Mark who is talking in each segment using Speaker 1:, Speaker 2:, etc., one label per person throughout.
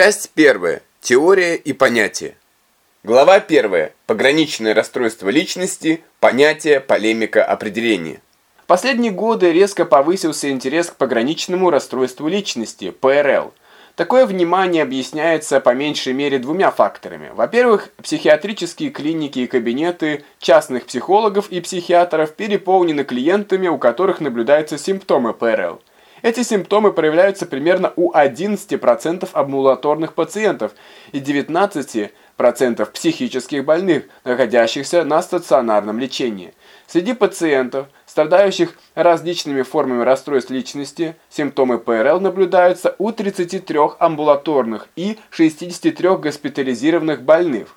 Speaker 1: Часть первая. Теория и понятие. Глава 1. Пограничное расстройство личности, понятие, полемика, определение.
Speaker 2: В последние годы резко повысился интерес к пограничному расстройству личности, ПРЛ. Такое внимание объясняется по меньшей мере двумя факторами. Во-первых, психиатрические клиники и кабинеты частных психологов и психиатров переполнены клиентами, у которых наблюдаются симптомы ПРЛ. Эти симптомы проявляются примерно у 11% амбулаторных пациентов и 19% психических больных, находящихся на стационарном лечении. Среди пациентов, страдающих различными формами расстройств личности, симптомы ПРЛ наблюдаются у 33 амбулаторных и 63 госпитализированных больных.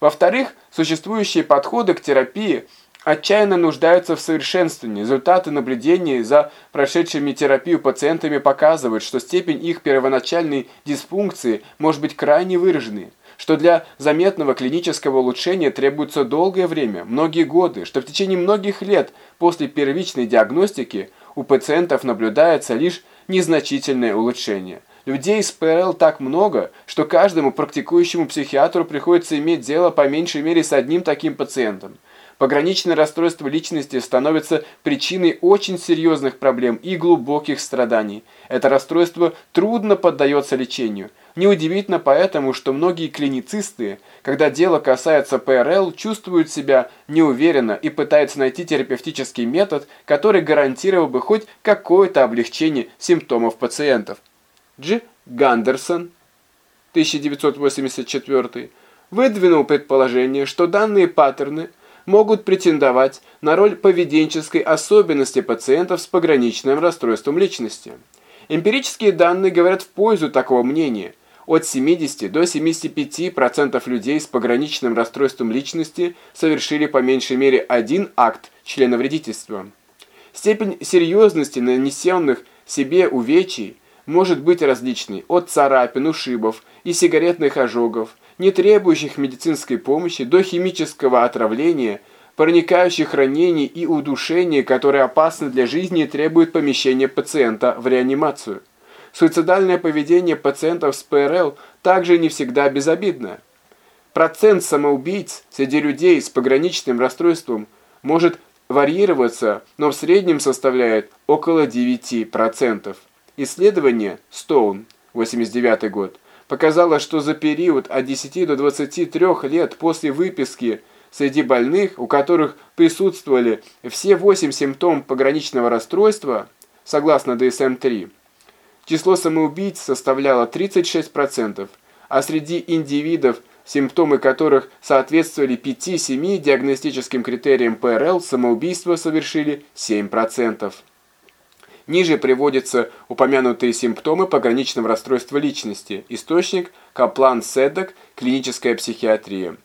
Speaker 2: Во-вторых, существующие подходы к терапии – отчаянно нуждаются в совершенствовании. Результаты наблюдений за прошедшими терапию пациентами показывают, что степень их первоначальной дисфункции может быть крайне выраженной, что для заметного клинического улучшения требуется долгое время, многие годы, что в течение многих лет после первичной диагностики у пациентов наблюдается лишь незначительное улучшение. Людей с ПРЛ так много, что каждому практикующему психиатру приходится иметь дело по меньшей мере с одним таким пациентом. Пограничное расстройство личности становится причиной очень серьезных проблем и глубоких страданий. Это расстройство трудно поддается лечению. Неудивительно поэтому, что многие клиницисты, когда дело касается ПРЛ, чувствуют себя неуверенно и пытаются найти терапевтический метод, который гарантировал бы хоть какое-то облегчение симптомов пациентов. Дж. Гандерсон, 1984, выдвинул предположение, что данные паттерны – могут претендовать на роль поведенческой особенности пациентов с пограничным расстройством личности. Эмпирические данные говорят в пользу такого мнения. От 70 до 75% людей с пограничным расстройством личности совершили по меньшей мере один акт членовредительства. Степень серьезности нанесенных себе увечий может быть различной от царапин, ушибов и сигаретных ожогов не требующих медицинской помощи, до химического отравления, проникающих ранений и удушения, которые опасны для жизни и требуют помещения пациента в реанимацию. Суицидальное поведение пациентов с ПРЛ также не всегда безобидно. Процент самоубийц среди людей с пограничным расстройством может варьироваться, но в среднем составляет около 9%. Исследование Стоун, 89 год, показало, что за период от 10 до 23 лет после выписки среди больных, у которых присутствовали все 8 симптомов пограничного расстройства, согласно DSM-3, число самоубийц составляло 36%, а среди индивидов, симптомы которых соответствовали 5-7 диагностическим критериям ПРЛ, самоубийство совершили 7%. Ниже приводятся упомянутые симптомы пограничного расстройства личности. Источник – Каплан Седок, клиническая психиатрия.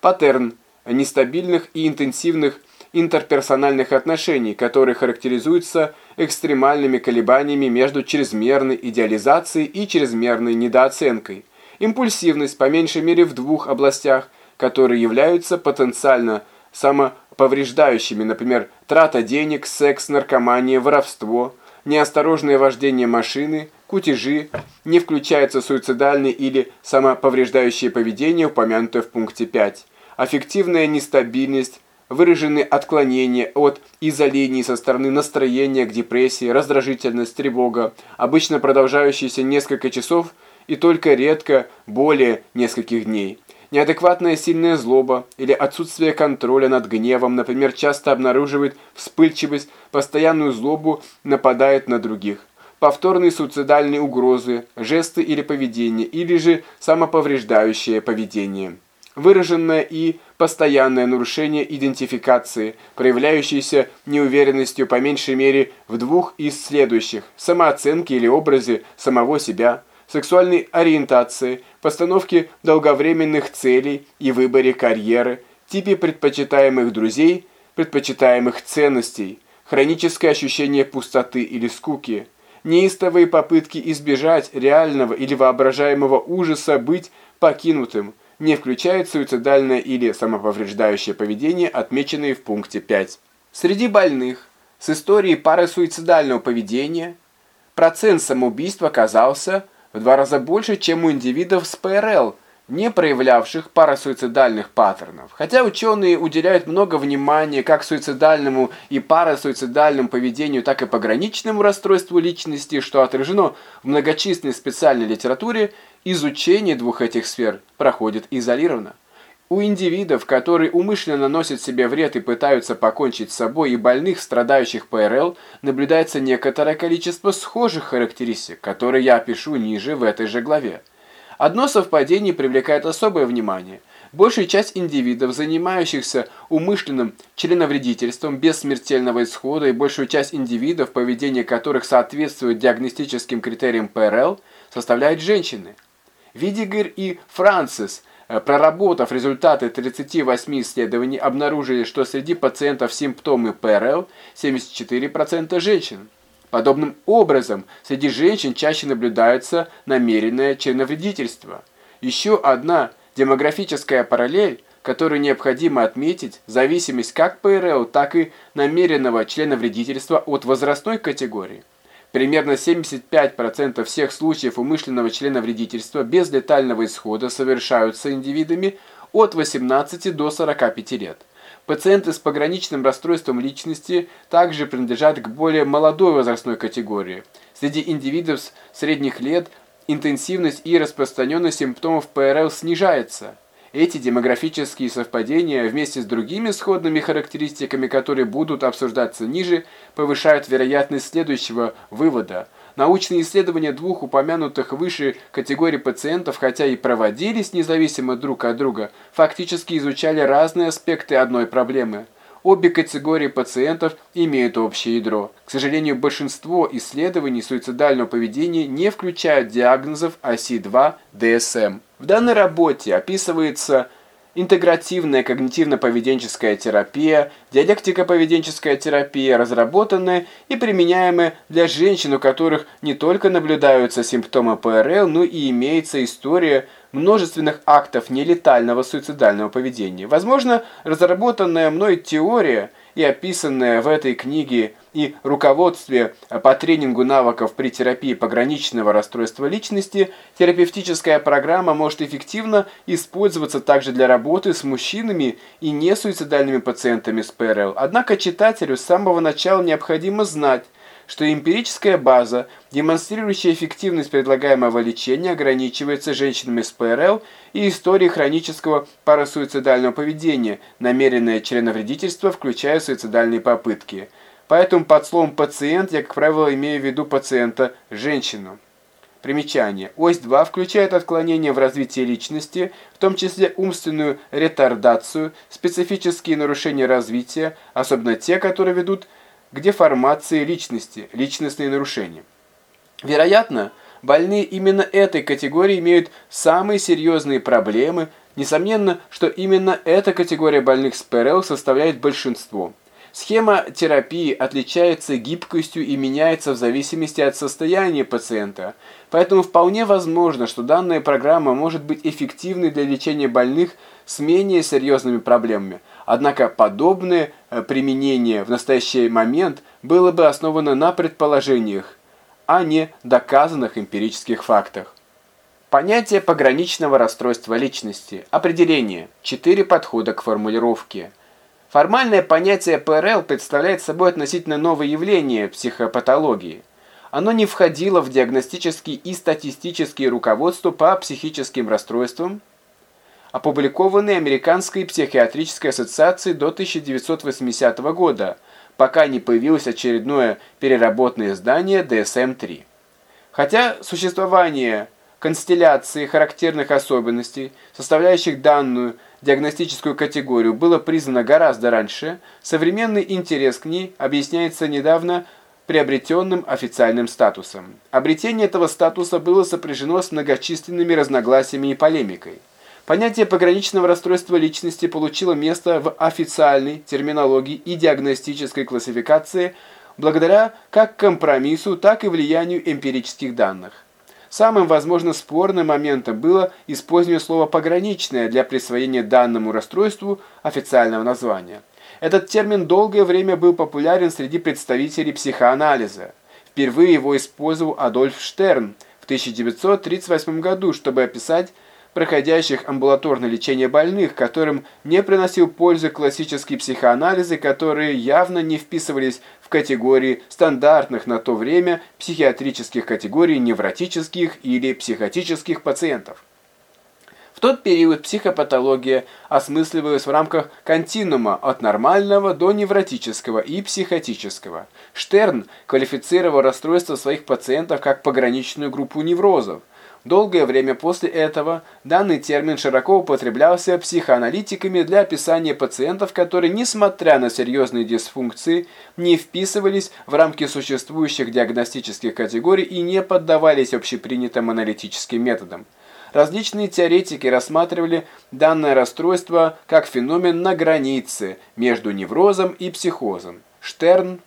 Speaker 2: Паттерн нестабильных и интенсивных интерперсональных отношений, которые характеризуются экстремальными колебаниями между чрезмерной идеализацией и чрезмерной недооценкой. Импульсивность по меньшей мере в двух областях, которые являются потенциально самоповреждающими, например, трата денег, секс, наркомания, воровство, неосторожное вождение машины, кутежи, не включается суицидальное или самоповреждающее поведение, упомянутое в пункте 5, аффективная нестабильность, выраженные отклонения от изолений со стороны настроения к депрессии, раздражительность, тревога, обычно продолжающиеся несколько часов и только редко более нескольких дней. Неадекватная сильная злоба или отсутствие контроля над гневом, например, часто обнаруживает вспыльчивость, постоянную злобу, нападает на других. Повторные суицидальные угрозы, жесты или поведение, или же самоповреждающее поведение. Выраженное и постоянное нарушение идентификации, проявляющееся неуверенностью по меньшей мере в двух из следующих – самооценке или образе самого себя – сексуальной ориентации, постановке долговременных целей и выборе карьеры, типе предпочитаемых друзей, предпочитаемых ценностей, хроническое ощущение пустоты или скуки, неистовые попытки избежать реального или воображаемого ужаса быть покинутым, не включает суицидальное или самоповреждающее поведение, отмеченные в пункте 5. Среди больных с историей парасуицидального поведения процент самоубийств оказался в два раза больше, чем у индивидов с ПРЛ, не проявлявших парасуицидальных паттернов. Хотя ученые уделяют много внимания как суицидальному и парасуицидальному поведению, так и пограничному расстройству личности, что отражено в многочисленной специальной литературе, изучение двух этих сфер проходит изолированно. У индивидов, которые умышленно носят себе вред и пытаются покончить с собой, и больных, страдающих ПРЛ, наблюдается некоторое количество схожих характеристик, которые я опишу ниже в этой же главе. Одно совпадение привлекает особое внимание. Большая часть индивидов, занимающихся умышленным членовредительством без смертельного исхода, и большую часть индивидов, поведение которых соответствует диагностическим критериям ПРЛ, составляют женщины. Видигер и Э, проработав результаты 38 исследований, обнаружили, что среди пациентов с симптомами ПРЛ 74% женщин. Подобным образом, среди женщин чаще наблюдается намеренное членовредительство. Еще одна демографическая параллель, которую необходимо отметить, зависимость как ПРЛ, так и намеренного членовредительства от возрастной категории – Примерно 75% всех случаев умышленного членовредительства без летального исхода совершаются индивидами от 18 до 45 лет. Пациенты с пограничным расстройством личности также принадлежат к более молодой возрастной категории. Среди индивидов средних лет интенсивность и распространенность симптомов ПРЛ снижается – эти демографические совпадения вместе с другими сходными характеристиками, которые будут обсуждаться ниже, повышают вероятность следующего вывода. Научные исследования двух упомянутых выше категорий пациентов, хотя и проводились независимо друг от друга, фактически изучали разные аспекты одной проблемы. Обе категории пациентов имеют общее ядро. К сожалению, большинство исследований суицидального поведения не включают диагнозов оси-2 ДСМ. В данной работе описывается интегративная когнитивно-поведенческая терапия, диалектико-поведенческая терапия, разработанная и применяемая для женщин, у которых не только наблюдаются симптомы ПРЛ, но и имеется история множественных актов нелетального суицидального поведения. Возможно, разработанная мной теория и описанная в этой книге и руководстве по тренингу навыков при терапии пограничного расстройства личности, терапевтическая программа может эффективно использоваться также для работы с мужчинами и несуицидальными пациентами с ПРЛ. Однако читателю с самого начала необходимо знать, что эмпирическая база, демонстрирующая эффективность предлагаемого лечения, ограничивается женщинами с ПРЛ и историей хронического парасуицидального поведения, намеренное членовредительство, включая суицидальные попытки. Поэтому под словом «пациент» я, как правило, имею в виду пациента – женщину. Примечание. Ось 2 включает отклонения в развитии личности, в том числе умственную ретардацию, специфические нарушения развития, особенно те, которые ведут к деформации личности, личностные нарушения. Вероятно, больные именно этой категории имеют самые серьезные проблемы. Несомненно, что именно эта категория больных с ПРЛ составляет большинство. Схема терапии отличается гибкостью и меняется в зависимости от состояния пациента, поэтому вполне возможно, что данная программа может быть эффективной для лечения больных с менее серьезными проблемами. Однако подобное э, применение в настоящий момент было бы основано на предположениях, а не доказанных эмпирических фактах. Понятие пограничного расстройства личности. Определение. Четыре подхода к формулировке. Формальное понятие ПРЛ представляет собой относительно новое явление психопатологии. Оно не входило в диагностические и статистические руководства по психическим расстройствам, опубликованные Американской психиатрической ассоциацией до 1980 года, пока не появилось очередное переработанное издание DSM-3. Хотя существование констелляции характерных особенностей, составляющих данную диагностическую категорию было признано гораздо раньше, современный интерес к ней объясняется недавно приобретенным официальным статусом. Обретение этого статуса было сопряжено с многочисленными разногласиями и полемикой. Понятие пограничного расстройства личности получило место в официальной терминологии и диагностической классификации благодаря как компромиссу, так и влиянию эмпирических данных. Самым, возможно, спорным моментом было использование слова «пограничное» для присвоения данному расстройству официального названия. Этот термин долгое время был популярен среди представителей психоанализа. Впервые его использовал Адольф Штерн 1938 году, чтобы описать проходящих амбулаторное лечение больных, которым не приносил пользы классические психоанализы, которые явно не вписывались в категории стандартных на то время психиатрических категорий невротических или психотических пациентов. В тот период психопатология осмысливалась в рамках континуума от нормального до невротического и психотического. Штерн квалифицировал расстройства своих пациентов как пограничную группу неврозов – Долгое время после этого данный термин широко употреблялся психоаналитиками для описания пациентов, которые, несмотря на серьезные дисфункции, не вписывались в рамки существующих диагностических категорий и не поддавались общепринятым аналитическим методам. Различные теоретики рассматривали данное расстройство как феномен на границе между неврозом и психозом. Штерн,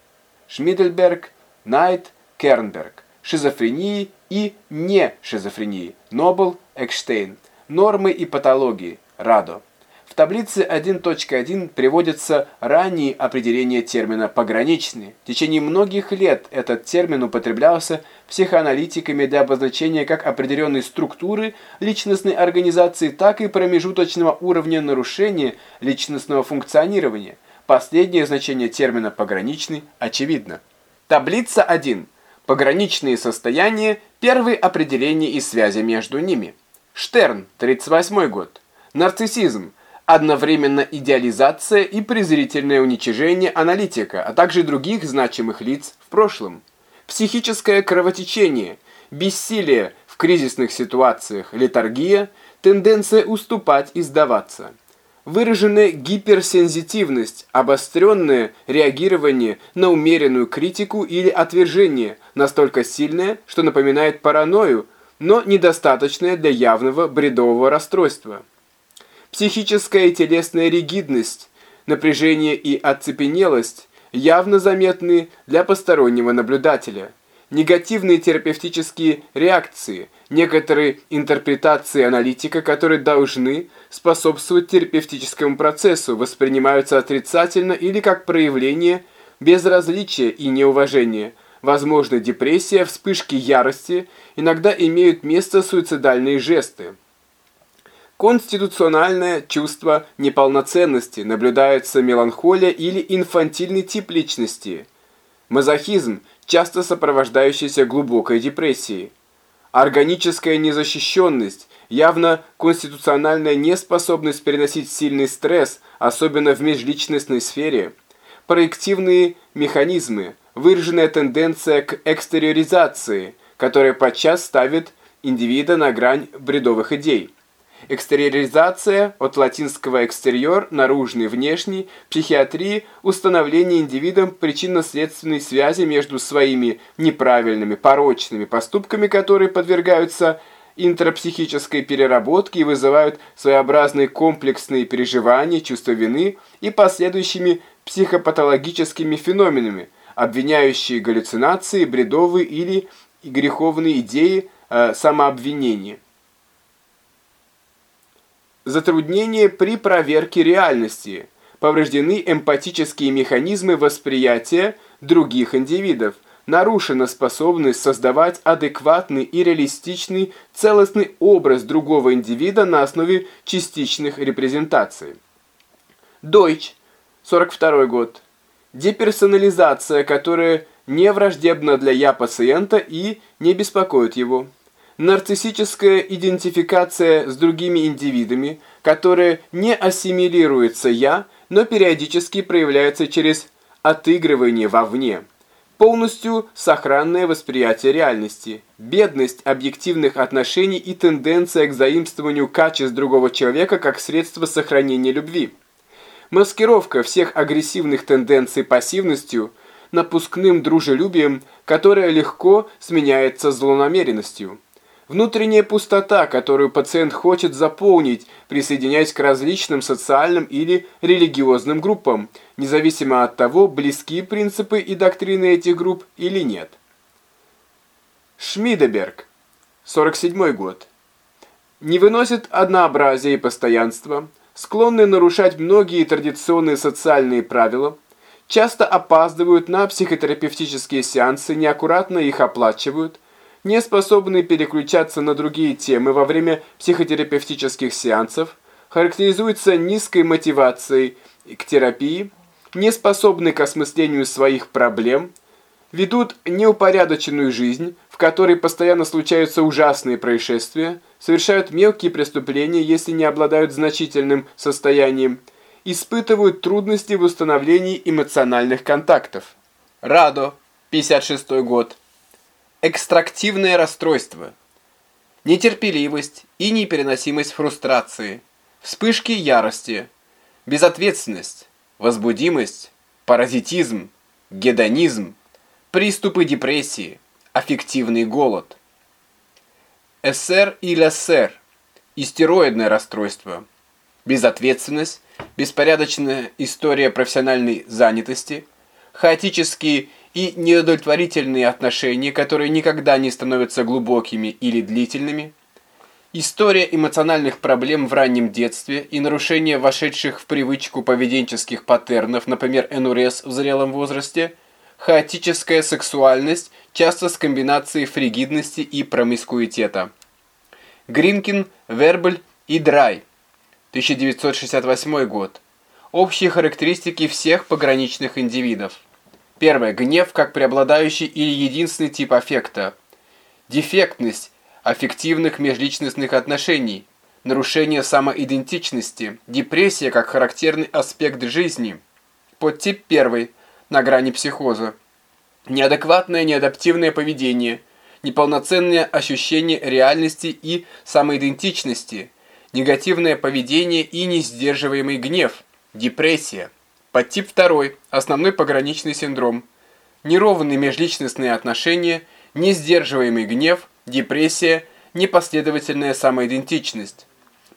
Speaker 2: Шмидельберг, Найт, Кернберг. Шизофрении и не шизофрении. Нобл, Экштейн. Нормы и патологии. Радо. В таблице 1.1 приводятся ранние определения термина «пограничный». В течение многих лет этот термин употреблялся психоаналитиками для обозначения как определенной структуры личностной организации, так и промежуточного уровня нарушения личностного функционирования. Последнее значение термина «пограничный» очевидно. Таблица 1. Пограничные состояния – первые определения и связи между ними. Штерн, 38 год. Нарциссизм – одновременно идеализация и презрительное уничижение аналитика, а также других значимых лиц в прошлом. Психическое кровотечение, бессилие в кризисных ситуациях, летаргия, тенденция уступать и сдаваться – выраженная гиперсензитивность, обостренное реагирование на умеренную критику или отвержение, настолько сильное, что напоминает паранойю, но недостаточное для явного бредового расстройства. Психическая и телесная ригидность, напряжение и оцепенелость явно заметны для постороннего наблюдателя – негативные терапевтические реакции, некоторые интерпретации аналитика, которые должны способствовать терапевтическому процессу, воспринимаются отрицательно или как проявление безразличия и неуважения. Возможно, депрессия, вспышки ярости, иногда имеют место суицидальные жесты. Конституциональное чувство неполноценности, наблюдается меланхолия или инфантильный тип личности. Мазохизм часто сопровождающейся глубокой депрессией. Органическая незащищенность, явно конституциональная неспособность переносить сильный стресс, особенно в межличностной сфере. Проективные механизмы, выраженная тенденция к экстериоризации, которая подчас ставит индивида на грань бредовых идей. Экстериоризация от латинского «экстерьор» – наружный, внешний, психиатрии – установление индивидом причинно-следственной связи между своими неправильными, порочными поступками, которые подвергаются интрапсихической переработке и вызывают своеобразные комплексные переживания, чувство вины и последующими психопатологическими феноменами, обвиняющие галлюцинации, бредовые или греховные идеи э, самообвинения. Затруднения при проверке реальности. Повреждены эмпатические механизмы восприятия других индивидов. Нарушена способность создавать адекватный и реалистичный целостный образ другого индивида на основе частичных репрезентаций. Дойч, 42 год. Деперсонализация, которая не враждебна для «я» пациента и не беспокоит его нарциссическая идентификация с другими индивидами, которая не ассимилируется «я», но периодически проявляется через отыгрывание вовне. Полностью сохранное восприятие реальности, бедность объективных отношений и тенденция к заимствованию качеств другого человека как средство сохранения любви. Маскировка всех агрессивных тенденций пассивностью, напускным дружелюбием, которое легко сменяется злонамеренностью. Внутренняя пустота, которую пациент хочет заполнить, присоединяясь к различным социальным или религиозным группам, независимо от того, близки принципы и доктрины этих групп или нет. Шмидеберг, 47 год. Не выносит однообразия и постоянства, склонны нарушать многие традиционные социальные правила, часто опаздывают на психотерапевтические сеансы, неаккуратно их оплачивают – не способные переключаться на другие темы во время психотерапевтических сеансов, характеризуются низкой мотивацией к терапии, не способны к осмыслению своих проблем, ведут неупорядоченную жизнь, в которой постоянно случаются ужасные происшествия, совершают мелкие преступления, если не обладают значительным состоянием, испытывают трудности в установлении эмоциональных контактов.
Speaker 1: Радо, 56 год. Экстрактивное расстройство. Нетерпеливость и непереносимость фрустрации. Вспышки ярости. Безответственность. Возбудимость. Паразитизм. Гедонизм. Приступы депрессии. Аффективный голод. СР или СР. Истероидное расстройство. Безответственность. Беспорядочная история профессиональной занятости. Хаотические и неудовлетворительные отношения, которые никогда не становятся глубокими или длительными, история эмоциональных проблем в раннем детстве и нарушение вошедших в привычку поведенческих паттернов, например, энурез в зрелом возрасте, хаотическая сексуальность, часто с комбинацией фригидности и промискуитета. Гринкин, Вербель и Драй, 1968 год. Общие характеристики всех пограничных индивидов. Первое. Гнев как преобладающий или единственный тип аффекта. Дефектность аффективных межличностных отношений. Нарушение самоидентичности. Депрессия как характерный аспект жизни. Подтип первый. На грани психоза. Неадекватное неадаптивное поведение. Неполноценное ощущение реальности и самоидентичности. Негативное поведение и несдерживаемый гнев. Депрессия. Подтип второй. Основной пограничный синдром. Неровные межличностные отношения, несдерживаемый гнев, депрессия, непоследовательная самоидентичность.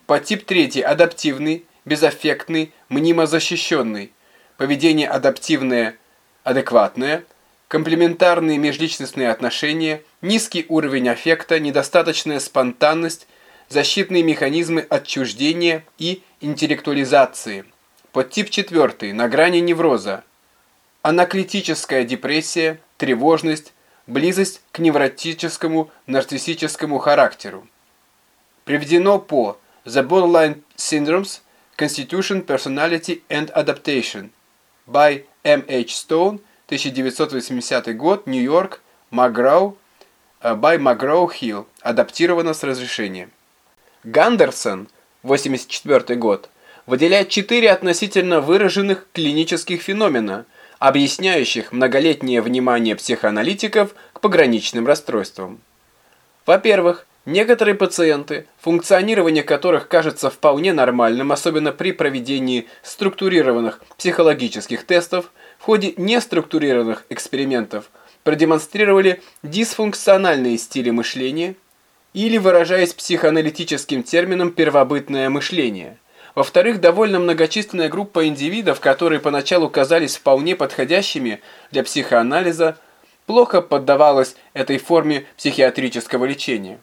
Speaker 1: Подтип третий. Адаптивный, безаффектный, мнимо защищенный. Поведение адаптивное, адекватное, комплементарные межличностные отношения, низкий уровень аффекта, недостаточная спонтанность, защитные механизмы отчуждения и интеллектуализации. Подтип четвертый, на грани невроза. Анаклитическая депрессия, тревожность, близость к невротическому нарциссическому характеру. Приведено по The Borderline Syndromes, Constitution, Personality and Adaptation by M. H. Stone, 1980 год, Нью-Йорк, Маграу, by Маграу-Хилл, адаптировано с разрешением. Гандерсон, 84 год, выделяет четыре относительно выраженных клинических феномена, объясняющих многолетнее внимание психоаналитиков к пограничным расстройствам. Во-первых, некоторые пациенты, функционирование которых кажется вполне нормальным, особенно при проведении структурированных психологических тестов, в ходе неструктурированных экспериментов продемонстрировали дисфункциональные стили мышления или, выражаясь психоаналитическим термином, первобытное мышление – во-вторых, довольно многочисленная группа индивидов, которые поначалу казались вполне подходящими для психоанализа, плохо поддавалась этой форме психиатрического лечения.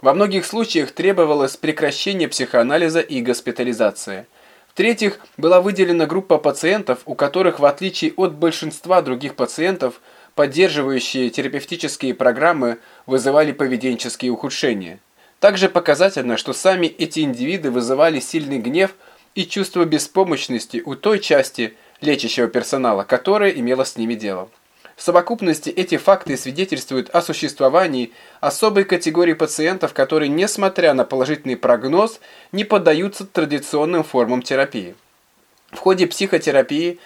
Speaker 1: Во многих случаях требовалось прекращение психоанализа и госпитализация. В-третьих, была выделена группа пациентов, у которых, в отличие от большинства других пациентов, поддерживающие терапевтические программы вызывали поведенческие ухудшения. Также показательно, что сами эти индивиды вызывали сильный гнев и чувство беспомощности у той части лечащего персонала, которая имела с ними дело. В совокупности эти факты свидетельствуют о существовании особой категории пациентов, которые, несмотря на положительный прогноз, не поддаются традиционным формам терапии. В ходе психотерапии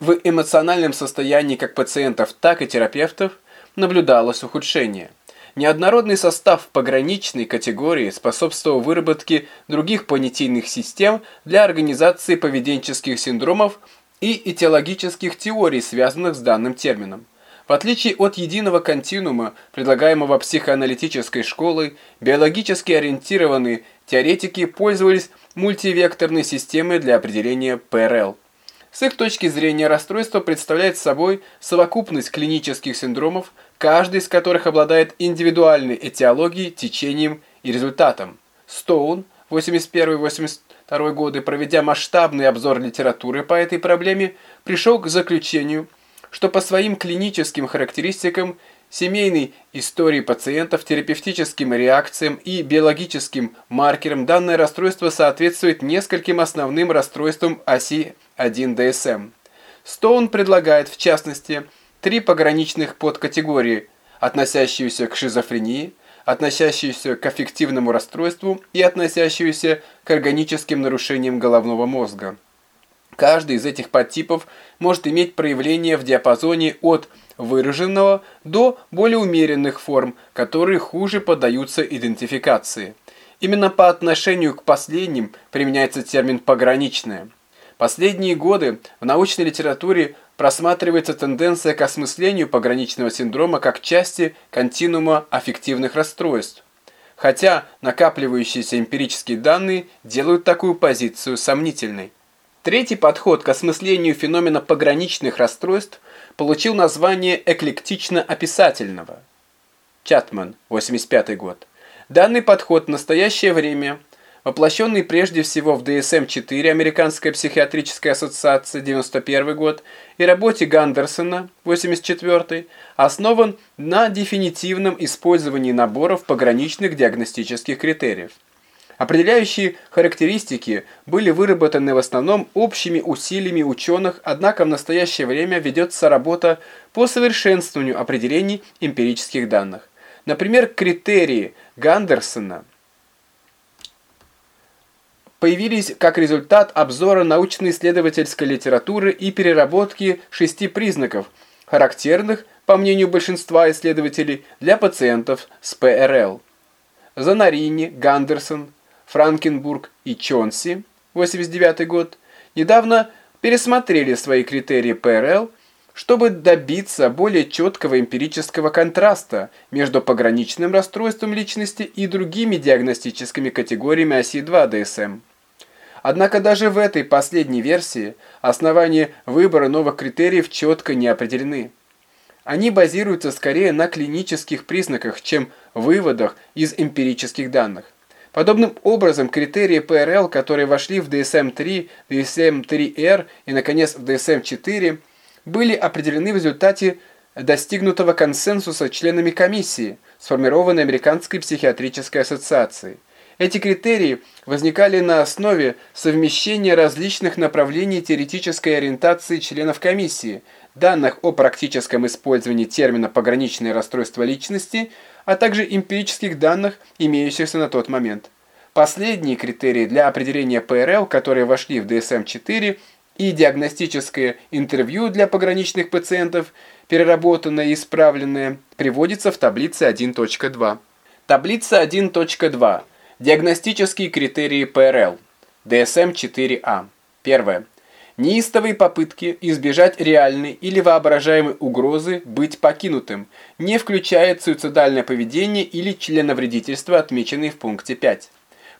Speaker 1: в эмоциональном состоянии как пациентов, так и терапевтов наблюдалось ухудшение. Неоднородный состав пограничной категории способствовал выработке других понятийных систем для организации поведенческих синдромов и этиологических теорий, связанных с данным термином. В отличие от единого континуума, предлагаемого психоаналитической школой, биологически ориентированные теоретики пользовались мультивекторной системой для определения ПРЛ. С их точки зрения расстройство представляет собой совокупность клинических синдромов, каждый из которых обладает индивидуальной этиологией, течением и результатом. Стоун, 81-82 годы, проведя масштабный обзор литературы по этой проблеме, пришел к заключению, что по своим клиническим характеристикам
Speaker 2: семейной истории пациентов, терапевтическим реакциям и биологическим маркерам данное расстройство соответствует нескольким основным расстройствам оси 1 ДСМ. Стоун предлагает, в частности, три пограничных подкатегории, относящиеся к шизофрении, относящиеся к аффективному расстройству и относящиеся к органическим нарушениям головного мозга. Каждый из этих подтипов может иметь проявление в диапазоне от выраженного до более умеренных форм, которые хуже поддаются идентификации. Именно по отношению к последним применяется термин «пограничное». Последние годы в научной литературе просматривается тенденция к осмыслению пограничного синдрома как части континуума аффективных расстройств. Хотя накапливающиеся эмпирические данные делают такую позицию сомнительной. Третий подход к осмыслению феномена пограничных расстройств получил название эклектично-описательного. Чатман, 85 год. Данный подход в настоящее время, воплощенный прежде всего в DSM-4 Американская психиатрическая ассоциация, 91 год, и работе Гандерсона, 84 основан на дефинитивном использовании наборов пограничных диагностических критериев. Определяющие характеристики были выработаны в основном общими усилиями ученых, однако в настоящее время ведется работа по совершенствованию определений эмпирических данных. Например, критерии Гандерсона появились как результат обзора научно-исследовательской литературы и переработки шести признаков, характерных, по мнению большинства исследователей, для пациентов с ПРЛ. Занарини, Гандерсон, Франкенбург и Чонси, 89 год, недавно пересмотрели свои критерии ПРЛ, чтобы добиться более четкого эмпирического контраста между пограничным расстройством личности и другими диагностическими категориями оси 2 ДСМ. Однако даже в этой последней версии основания выбора новых критериев четко не определены. Они базируются скорее на клинических признаках, чем выводах из эмпирических данных. Подобным образом, критерии ПРЛ, которые вошли в DSM-3, DSM-3R и, наконец, в DSM-4, были определены в результате достигнутого консенсуса членами комиссии, сформированной Американской психиатрической ассоциацией. Эти критерии возникали на основе совмещения различных направлений теоретической ориентации членов комиссии, данных о практическом использовании термина «пограничное расстройство личности», а также эмпирических данных, имеющихся на тот момент. Последние критерии для определения ПРЛ, которые вошли в DSM-4, и диагностическое интервью для пограничных пациентов, переработанное и исправленное, приводится в таблице 1.2. Таблица 1.2. Диагностические критерии ПРЛ. DSM-4A. Первое. Неистовые попытки избежать реальной или воображаемой угрозы быть покинутым, не включая суицидальное поведение или членовредительство, отмеченные в пункте 5.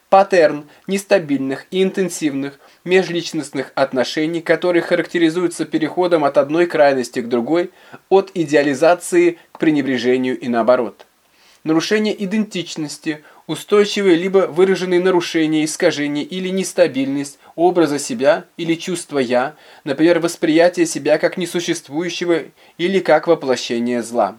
Speaker 2: Паттерн нестабильных и интенсивных межличностных отношений, которые характеризуются переходом от одной крайности к другой, от идеализации к пренебрежению и наоборот. Нарушение идентичности, устойчивые либо выраженные нарушения, искажения или нестабильность образа себя или чувства «я», например, восприятие себя как несуществующего или как воплощение зла.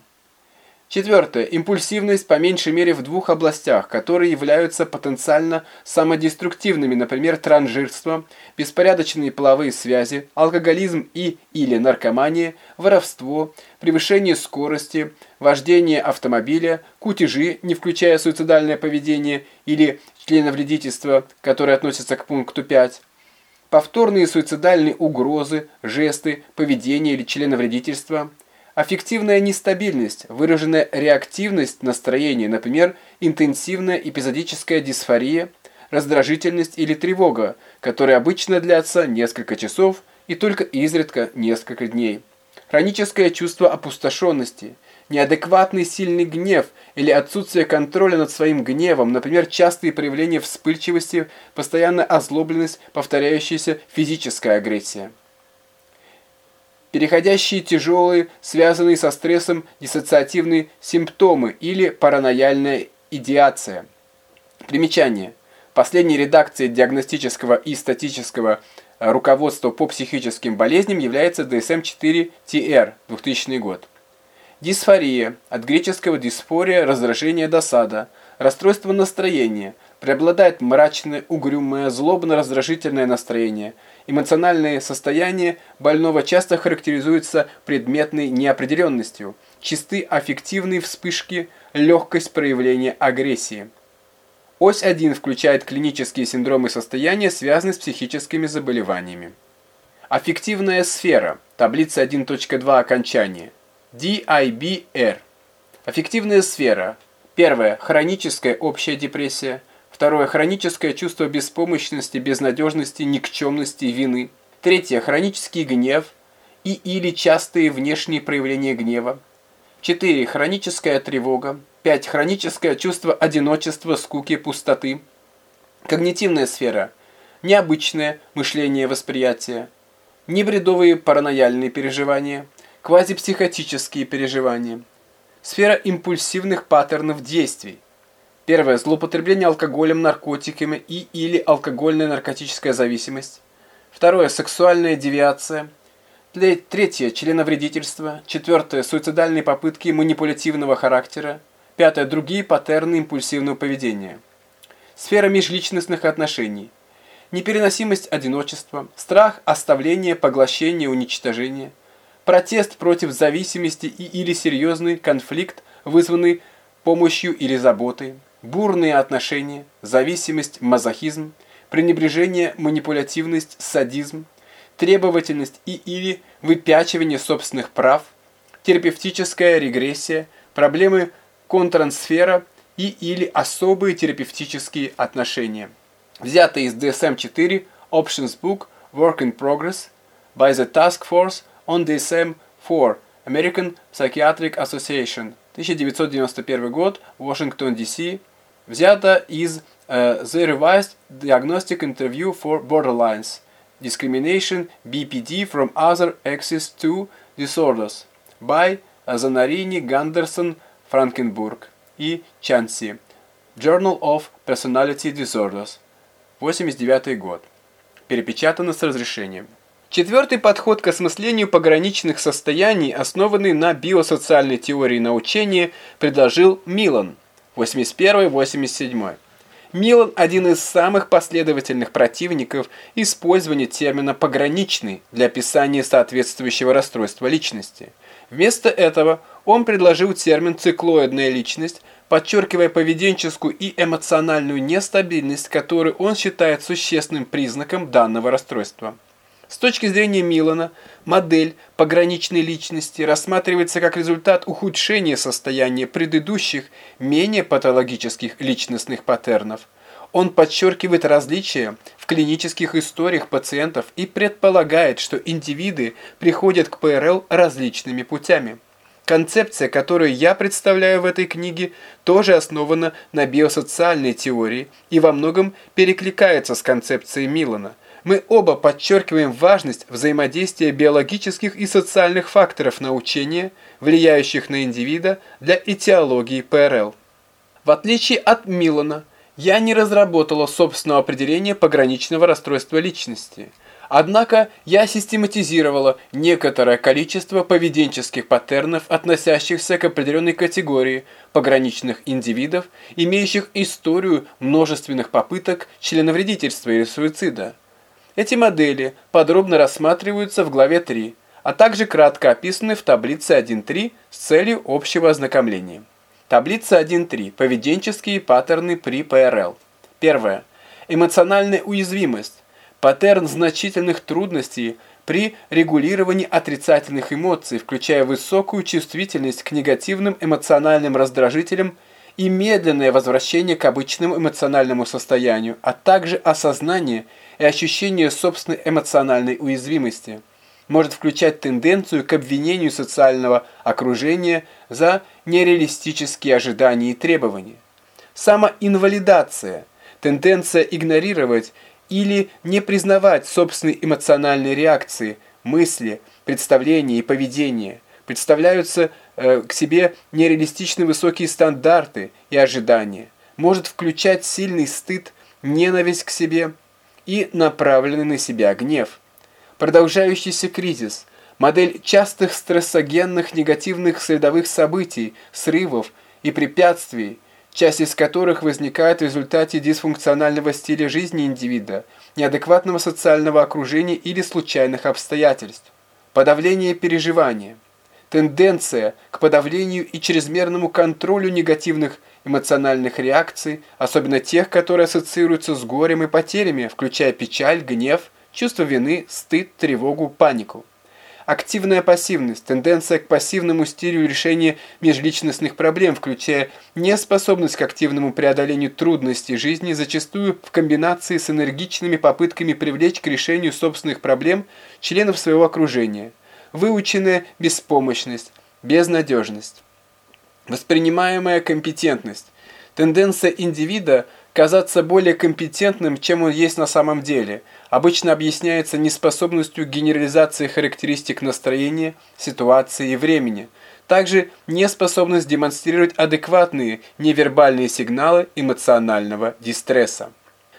Speaker 2: Четвертое. Импульсивность по меньшей мере в двух областях, которые являются потенциально самодеструктивными, например, транжирство, беспорядочные половые связи, алкоголизм и или наркомания, воровство, превышение скорости, вождение автомобиля, кутежи, не включая суицидальное поведение или членовредительство, которое относится к пункту 5, повторные суицидальные угрозы, жесты, поведение или членовредительство – Аффективная нестабильность, выраженная реактивность настроения, например, интенсивная эпизодическая дисфория, раздражительность или тревога, которые обычно длятся несколько часов и только изредка несколько дней. Хроническое чувство опустошенности, неадекватный сильный гнев или отсутствие контроля над своим гневом, например, частые проявления вспыльчивости, постоянная озлобленность, повторяющаяся физическая агрессия переходящие тяжелые, связанные со стрессом диссоциативные симптомы или паранояльная идеация. Примечание. Последней редакцией диагностического и статического э, руководства по психическим болезням является DSM-4-TR, 2000 год. Дисфория, от греческого дисфория – раздражение, досада. Расстройство настроения. Преобладает мрачное, угрюмое, злобно-раздражительное настроение. Эмоциональное состояние больного часто характеризуется предметной неопределенностью. Чисты аффективные вспышки, легкость проявления агрессии. Ось 1 включает клинические синдромы состояния, связанные с психическими заболеваниями. Аффективная сфера. Таблица 1.2 окончание. DIBR. Аффективная сфера. Первое. Хроническая общая депрессия. Второе. Хроническое чувство беспомощности, безнадежности, никчемности, вины. Третье. Хронический гнев и или частые внешние проявления гнева. Четыре. Хроническая тревога. Пять. Хроническое чувство одиночества, скуки, пустоты. Когнитивная сфера. Необычное мышление, восприятие. Небредовые паранояльные переживания. Квазипсихотические переживания. Сфера импульсивных паттернов действий. Первое. Злоупотребление алкоголем, наркотиками и или алкогольная наркотическая зависимость. Второе. Сексуальная девиация. Третье. Членовредительство. Четвертое. Суицидальные попытки манипулятивного характера. Пятое. Другие паттерны импульсивного поведения. Сфера межличностных отношений. Непереносимость одиночества. Страх оставления, поглощения, уничтожения протест против зависимости и или серьезный конфликт, вызванный помощью или заботой, бурные отношения, зависимость, мазохизм, пренебрежение, манипулятивность, садизм, требовательность и или выпячивание собственных прав, терапевтическая регрессия, проблемы контрансфера и или особые терапевтические отношения. Взято из DSM-4 Options Book Work in Progress by the Task Force on DSM-4, American Psychiatric Association, 1991 год, Вашингтон, Д.С., взято из uh, The Revised Diagnostic Interview for Borderlines, Discrimination, BPD from Other Access to Disorders, by Zanarini, Ганderсон, Франкенбург и Чанси, Journal of Personality Disorders, 89 год, перепечатано с разрешением. Четвертый подход к осмыслению пограничных состояний, основанный на биосоциальной теории научения, предложил Милан, 81-87. Милан – один из самых последовательных противников использования термина «пограничный» для описания соответствующего расстройства личности. Вместо этого он предложил термин «циклоидная личность», подчеркивая поведенческую и эмоциональную нестабильность, которую он считает существенным признаком данного расстройства. С точки зрения Милана, модель пограничной личности рассматривается как результат ухудшения состояния предыдущих, менее патологических личностных паттернов. Он подчеркивает различия в клинических историях пациентов и предполагает, что индивиды приходят к ПРЛ различными путями. Концепция, которую я представляю в этой книге, тоже основана на биосоциальной теории и во многом перекликается с концепцией Милана – мы оба подчеркиваем важность взаимодействия биологических и социальных факторов научения, влияющих на индивида для этиологии ПРЛ. В отличие от Милана, я не разработала собственного определения пограничного расстройства личности. Однако я систематизировала некоторое количество поведенческих паттернов, относящихся к определенной категории пограничных индивидов, имеющих историю множественных попыток членовредительства или суицида. Эти модели подробно рассматриваются в главе 3, а также кратко описаны в таблице 1.3 с целью общего ознакомления. Таблица 1.3. Поведенческие паттерны при ПРЛ. Первое. Эмоциональная уязвимость. Паттерн значительных трудностей при регулировании отрицательных эмоций, включая высокую чувствительность к негативным эмоциональным раздражителям и медленное возвращение к обычному эмоциональному состоянию, а также осознание и ощущение собственной эмоциональной уязвимости. Может включать тенденцию к обвинению социального окружения за нереалистические ожидания и требования. Самоинвалидация – тенденция игнорировать или не признавать собственные эмоциональные реакции, мысли, представления и поведение – представляются к себе нереалистично высокие стандарты и ожидания, может включать сильный стыд, ненависть к себе и направленный на себя гнев. Продолжающийся кризис Модель частых стрессогенных негативных средовых событий, срывов и препятствий, часть из которых возникает в результате дисфункционального стиля жизни индивида, неадекватного социального окружения или случайных обстоятельств. Подавление переживания. Тенденция к подавлению и чрезмерному контролю негативных эмоциональных реакций, особенно тех, которые ассоциируются с горем и потерями, включая печаль, гнев, чувство вины, стыд, тревогу, панику. Активная пассивность, тенденция к пассивному стилю решения межличностных проблем, включая неспособность к активному преодолению трудностей жизни, зачастую в комбинации с энергичными попытками привлечь к решению собственных проблем членов своего окружения. Выученная беспомощность, безнадежность. Воспринимаемая компетентность. Тенденция индивида казаться более компетентным, чем он есть на самом деле, обычно объясняется неспособностью генерализации характеристик настроения, ситуации и времени. Также неспособность демонстрировать адекватные невербальные сигналы эмоционального дистресса.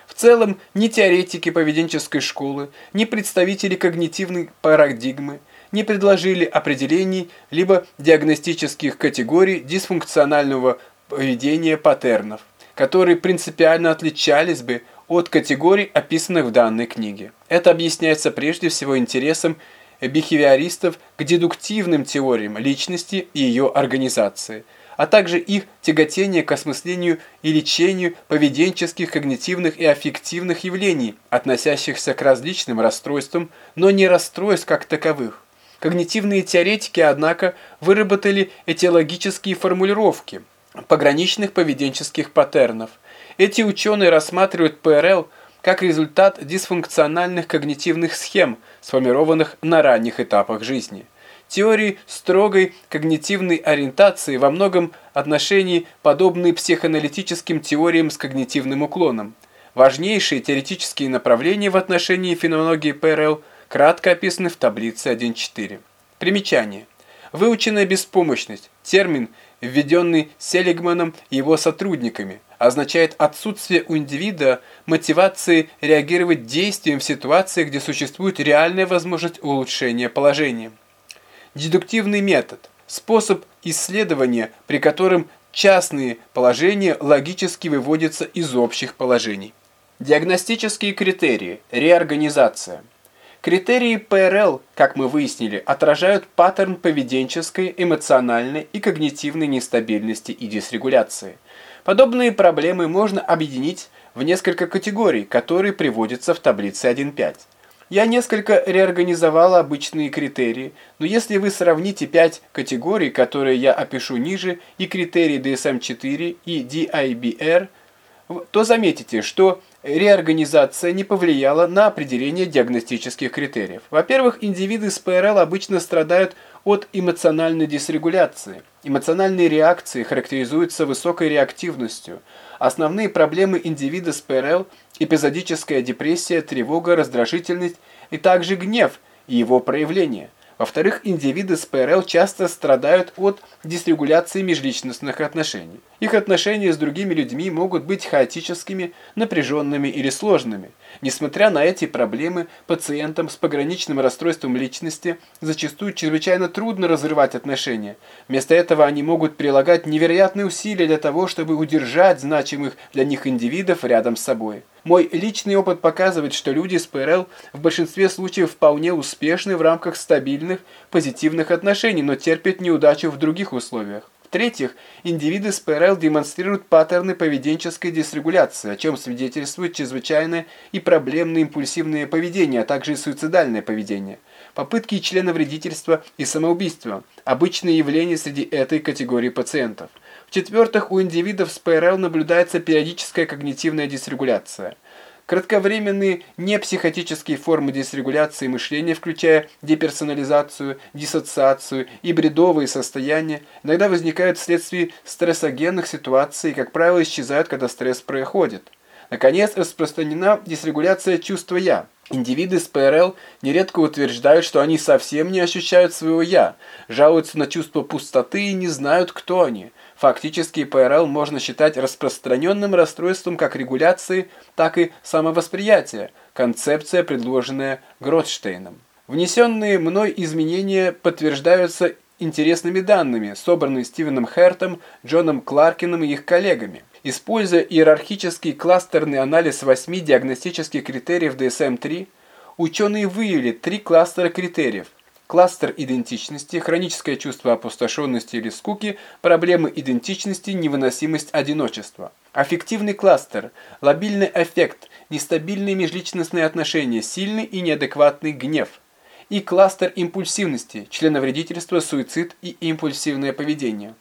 Speaker 2: В целом, ни теоретики поведенческой школы, ни представители когнитивной парадигмы не предложили определений либо диагностических категорий дисфункционального поведения паттернов, которые принципиально отличались бы от категорий, описанных в данной книге. Это объясняется прежде всего интересом бихевиористов к дедуктивным теориям личности и ее организации, а также их тяготение к осмыслению и лечению поведенческих, когнитивных и аффективных явлений, относящихся к различным расстройствам, но не расстройств как таковых. Когнитивные теоретики, однако, выработали этиологические формулировки пограничных поведенческих паттернов. Эти ученые рассматривают ПРЛ как результат дисфункциональных когнитивных схем, сформированных на ранних этапах жизни. Теории строгой когнитивной ориентации во многом отношении подобны психоаналитическим теориям с когнитивным уклоном. Важнейшие теоретические направления в отношении феноменологии ПРЛ – кратко описаны в таблице 1.4. Примечание. Выученная беспомощность – термин, введенный Селигманом и его сотрудниками, означает отсутствие у индивида мотивации реагировать действием в ситуации, где существует реальная возможность улучшения положения. Дедуктивный метод – способ исследования, при котором частные положения логически выводятся из общих положений. Диагностические критерии. Реорганизация. Критерии ПРЛ, как мы выяснили, отражают паттерн поведенческой, эмоциональной и когнитивной нестабильности и дисрегуляции. Подобные проблемы можно объединить в несколько категорий, которые приводятся в таблице 1.5. Я несколько реорганизовала обычные критерии, но если вы сравните 5 категорий, которые я опишу ниже, и критерии DSM-4 и DIBR, то заметите, что реорганизация не повлияла на определение диагностических критериев. Во-первых, индивиды с ПРЛ обычно страдают от эмоциональной дисрегуляции. Эмоциональные реакции характеризуются высокой реактивностью. Основные проблемы индивида с ПРЛ – эпизодическая депрессия, тревога, раздражительность и также гнев и его проявления – во-вторых, индивиды с ПРЛ часто страдают от дисрегуляции межличностных отношений. Их отношения с другими людьми могут быть хаотическими, напряженными или сложными. Несмотря на эти проблемы, пациентам с пограничным расстройством личности зачастую чрезвычайно трудно разрывать отношения. Вместо этого они могут прилагать невероятные усилия для того, чтобы удержать значимых для них индивидов рядом с собой. Мой личный опыт показывает, что люди с ПРЛ в большинстве случаев вполне успешны в рамках стабильных, позитивных отношений, но терпят неудачу в других условиях. В-третьих, индивиды с ПРЛ демонстрируют паттерны поведенческой дисрегуляции, о чем свидетельствует чрезвычайное и проблемное импульсивное поведение, а также и суицидальное поведение. Попытки членовредительства и самоубийства – обычные явления среди этой категории пациентов. В-четвертых, у индивидов с ПРЛ наблюдается периодическая когнитивная дисрегуляция. Кратковременные непсихотические формы дисрегуляции мышления, включая деперсонализацию, диссоциацию и бредовые состояния, иногда возникают вследствие стрессогенных ситуаций и, как правило, исчезают, когда стресс проходит. Наконец, распространена дисрегуляция чувства «я». Индивиды с ПРЛ нередко утверждают, что они совсем не ощущают своего «я», жалуются на чувство пустоты и не знают, кто они. Фактически ПРЛ можно считать распространенным расстройством как регуляции, так и самовосприятия, концепция, предложенная Гротштейном. Внесенные мной изменения подтверждаются интересными данными, собранными Стивеном Хертом, Джоном Кларкином и их коллегами. Используя иерархический кластерный анализ восьми диагностических критериев DSM-3, ученые выявили три кластера критериев – кластер идентичности, хроническое чувство опустошенности или скуки, проблемы идентичности, невыносимость одиночества. Аффективный кластер, лобильный эффект, нестабильные межличностные отношения, сильный и неадекватный гнев. И кластер импульсивности, членовредительство, суицид и импульсивное поведение.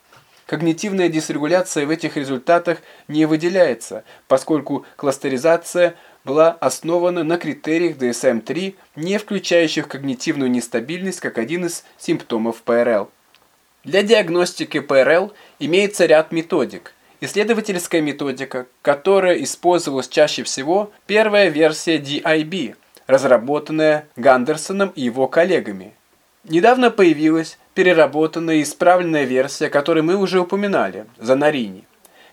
Speaker 2: Когнитивная дисрегуляция в этих результатах не выделяется, поскольку кластеризация – была основана на критериях DSM-3, не включающих когнитивную нестабильность как один из симптомов ПРЛ. Для диагностики ПРЛ имеется ряд методик. Исследовательская методика, которая использовалась чаще всего, первая версия DIB, разработанная Гандерсоном и его коллегами. Недавно появилась переработанная и исправленная версия, которую мы уже упоминали, Занарини.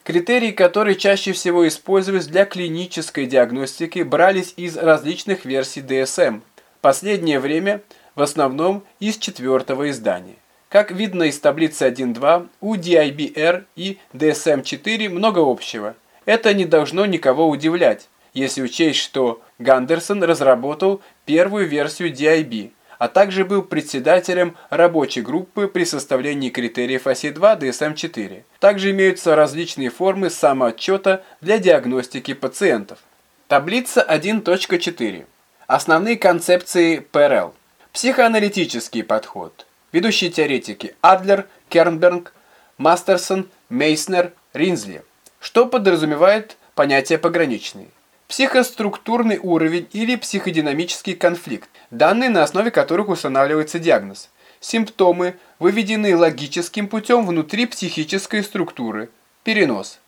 Speaker 2: Критерии, которые чаще всего использовались для клинической диагностики, брались из различных версий DSM. Последнее время в основном из четвертого издания. Как видно из таблицы 1.2, у DIBR и DSM-4 много общего. Это не должно никого удивлять, если учесть, что Гандерсон разработал первую версию DIB – а также был председателем рабочей группы при составлении критериев ОСИ-2 DSM-4. Также имеются различные формы самоотчета для диагностики пациентов. Таблица 1.4. Основные концепции ПРЛ. Психоаналитический подход. Ведущие теоретики Адлер, Кернберг, Мастерсон, Мейснер, Ринзли. Что подразумевает понятие пограничный? Психоструктурный уровень или психодинамический конфликт, данные на основе которых устанавливается диагноз. Симптомы, выведенные логическим путем внутри психической структуры. Перенос.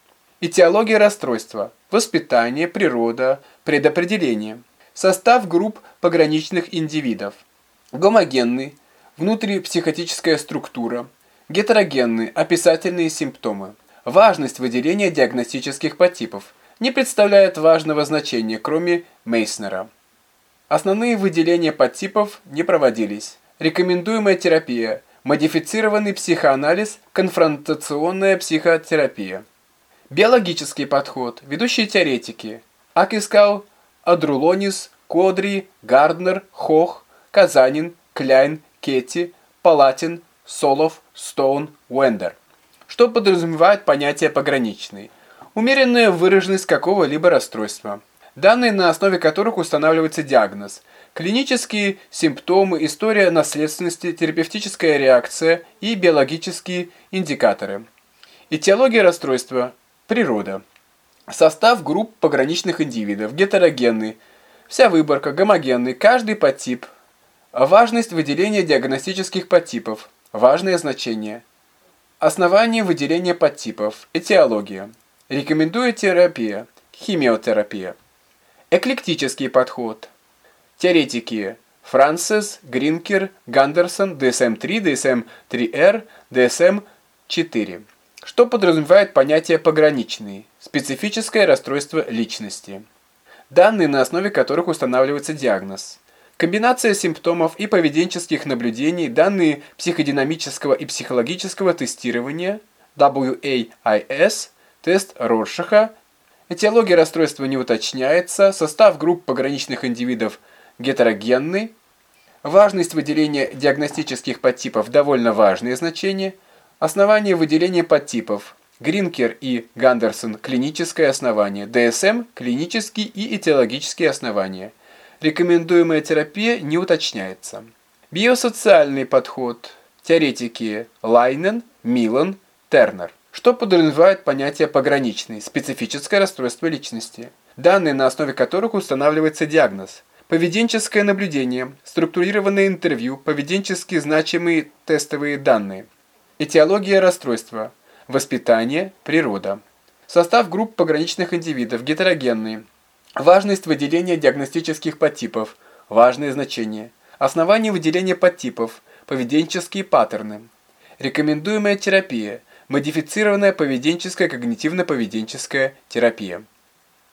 Speaker 2: Этиология расстройства. Воспитание, природа, предопределение. Состав групп пограничных индивидов. Гомогенный. Внутрипсихотическая структура. Гетерогенные, описательные симптомы. Важность выделения диагностических подтипов не представляет важного значения, кроме Мейснера. Основные выделения подтипов не проводились. Рекомендуемая терапия – модифицированный психоанализ, конфронтационная психотерапия. Биологический подход, ведущие теоретики – Акискал, Адрулонис, Кодри, Гарднер, Хох, Казанин, Кляйн, Кетти, Палатин, Солов, Стоун, Уэндер. Что подразумевает понятие «пограничный»? Умеренная выраженность какого-либо расстройства. Данные, на основе которых устанавливается диагноз. Клинические симптомы, история наследственности, терапевтическая реакция и биологические индикаторы. Этиология расстройства. Природа. Состав групп пограничных индивидов. Гетерогенный. Вся выборка. Гомогенный. Каждый подтип. Важность выделения диагностических подтипов. Важное значение. Основание выделения подтипов. Этиология. Рекомендует терапия. Химиотерапия. Эклектический подход. Теоретики. Франсис, Гринкер, Гандерсон, DSM-3, DSM-3R, DSM-4. Что подразумевает понятие «пограничный»? Специфическое расстройство личности. Данные, на основе которых устанавливается диагноз. Комбинация симптомов и поведенческих наблюдений, данные психодинамического и психологического тестирования, WAIS, Тест Роршаха. Этиология расстройства не уточняется. Состав групп пограничных индивидов гетерогенный. Важность выделения диагностических подтипов довольно важное значение. Основание выделения подтипов. Гринкер и Гандерсон – клиническое основание. ДСМ – клинический и этиологические основания. Рекомендуемая терапия не уточняется. Биосоциальный подход. Теоретики Лайнен, Милан, Тернер. Что подразумевает понятие «пограничный» – специфическое расстройство личности, данные на основе которых устанавливается диагноз. Поведенческое наблюдение, структурированное интервью, поведенчески значимые тестовые данные. Этиология расстройства, воспитание, природа. Состав групп пограничных индивидов гетерогенный. Важность выделения диагностических подтипов, важное значение. Основание выделения подтипов, поведенческие паттерны. Рекомендуемая терапия – Модифицированная поведенческая когнитивно-поведенческая терапия.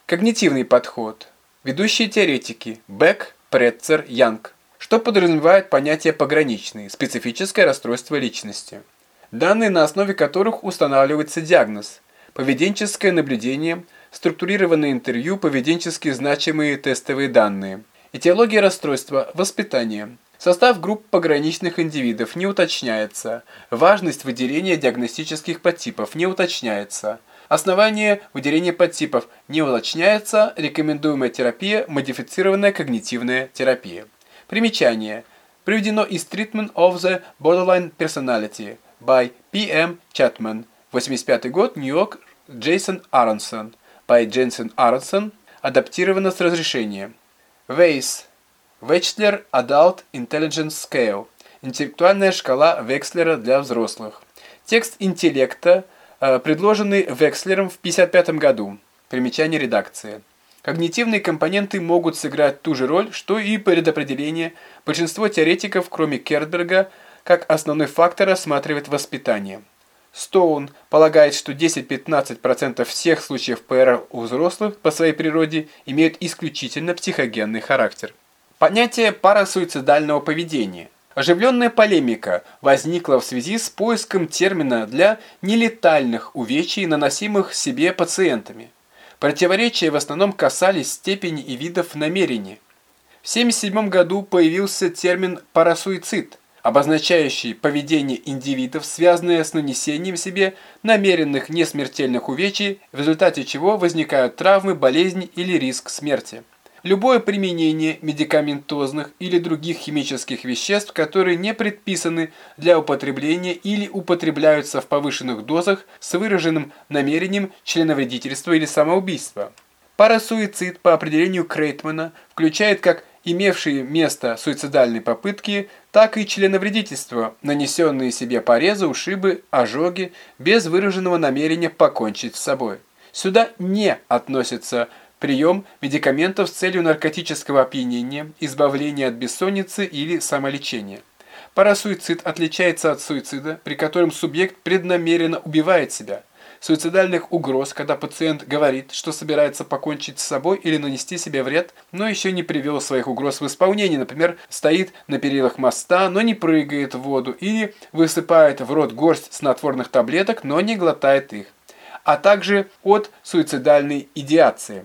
Speaker 2: Когнитивный подход. Ведущие теоретики Бек, Претцер, Янг. Что подразумевает понятие «пограничный» – специфическое расстройство личности. Данные, на основе которых устанавливается диагноз, поведенческое наблюдение, структурированное интервью, поведенчески значимые тестовые данные. Этиология расстройства, воспитание. Состав групп пограничных индивидов не уточняется. Важность выделения диагностических подтипов не уточняется. Основание выделения подтипов не уточняется. Рекомендуемая терапия – модифицированная когнитивная терапия. Примечание. Приведено из Treatment of the Borderline Personality by P.M. Chapman. 85 год, Нью-Йорк, Джейсон Аронсон. By Jensen Аронсон. Адаптировано с разрешения. Вейс. Вечтлер Adult Intelligence Scale. Интеллектуальная шкала Векслера для взрослых. Текст интеллекта, э, предложенный Векслером в 1955 году. Примечание редакции. Когнитивные компоненты могут сыграть ту же роль, что и предопределение. Большинство теоретиков, кроме Керберга, как основной фактор рассматривает воспитание. Стоун полагает, что 10-15% всех случаев ПР у взрослых по своей природе имеют исключительно психогенный характер. Понятие парасуицидального поведения. Оживленная полемика возникла в связи с поиском термина для нелетальных увечий, наносимых себе пациентами. Противоречия в основном касались степени и видов намерений. В 1977 году появился термин «парасуицид», обозначающий поведение индивидов, связанное с нанесением себе намеренных несмертельных увечий, в результате чего возникают травмы, болезни или риск смерти. Любое применение медикаментозных или других химических веществ, которые не предписаны для употребления или употребляются в повышенных дозах с выраженным намерением членовредительства или самоубийства. Парасуицид по определению Крейтмана включает как имевшие место суицидальные попытки, так и членовредительство, нанесенные себе порезы, ушибы, ожоги, без выраженного намерения покончить с собой. Сюда не относятся прием медикаментов с целью наркотического опьянения, избавления от бессонницы или самолечения. Парасуицид отличается от суицида, при котором субъект преднамеренно убивает себя. Суицидальных угроз, когда пациент говорит, что собирается покончить с собой или нанести себе вред, но еще не привел своих угроз в исполнение, например, стоит на перилах моста, но не прыгает в воду, или высыпает в рот горсть снотворных таблеток, но не глотает их, а также от суицидальной идеации.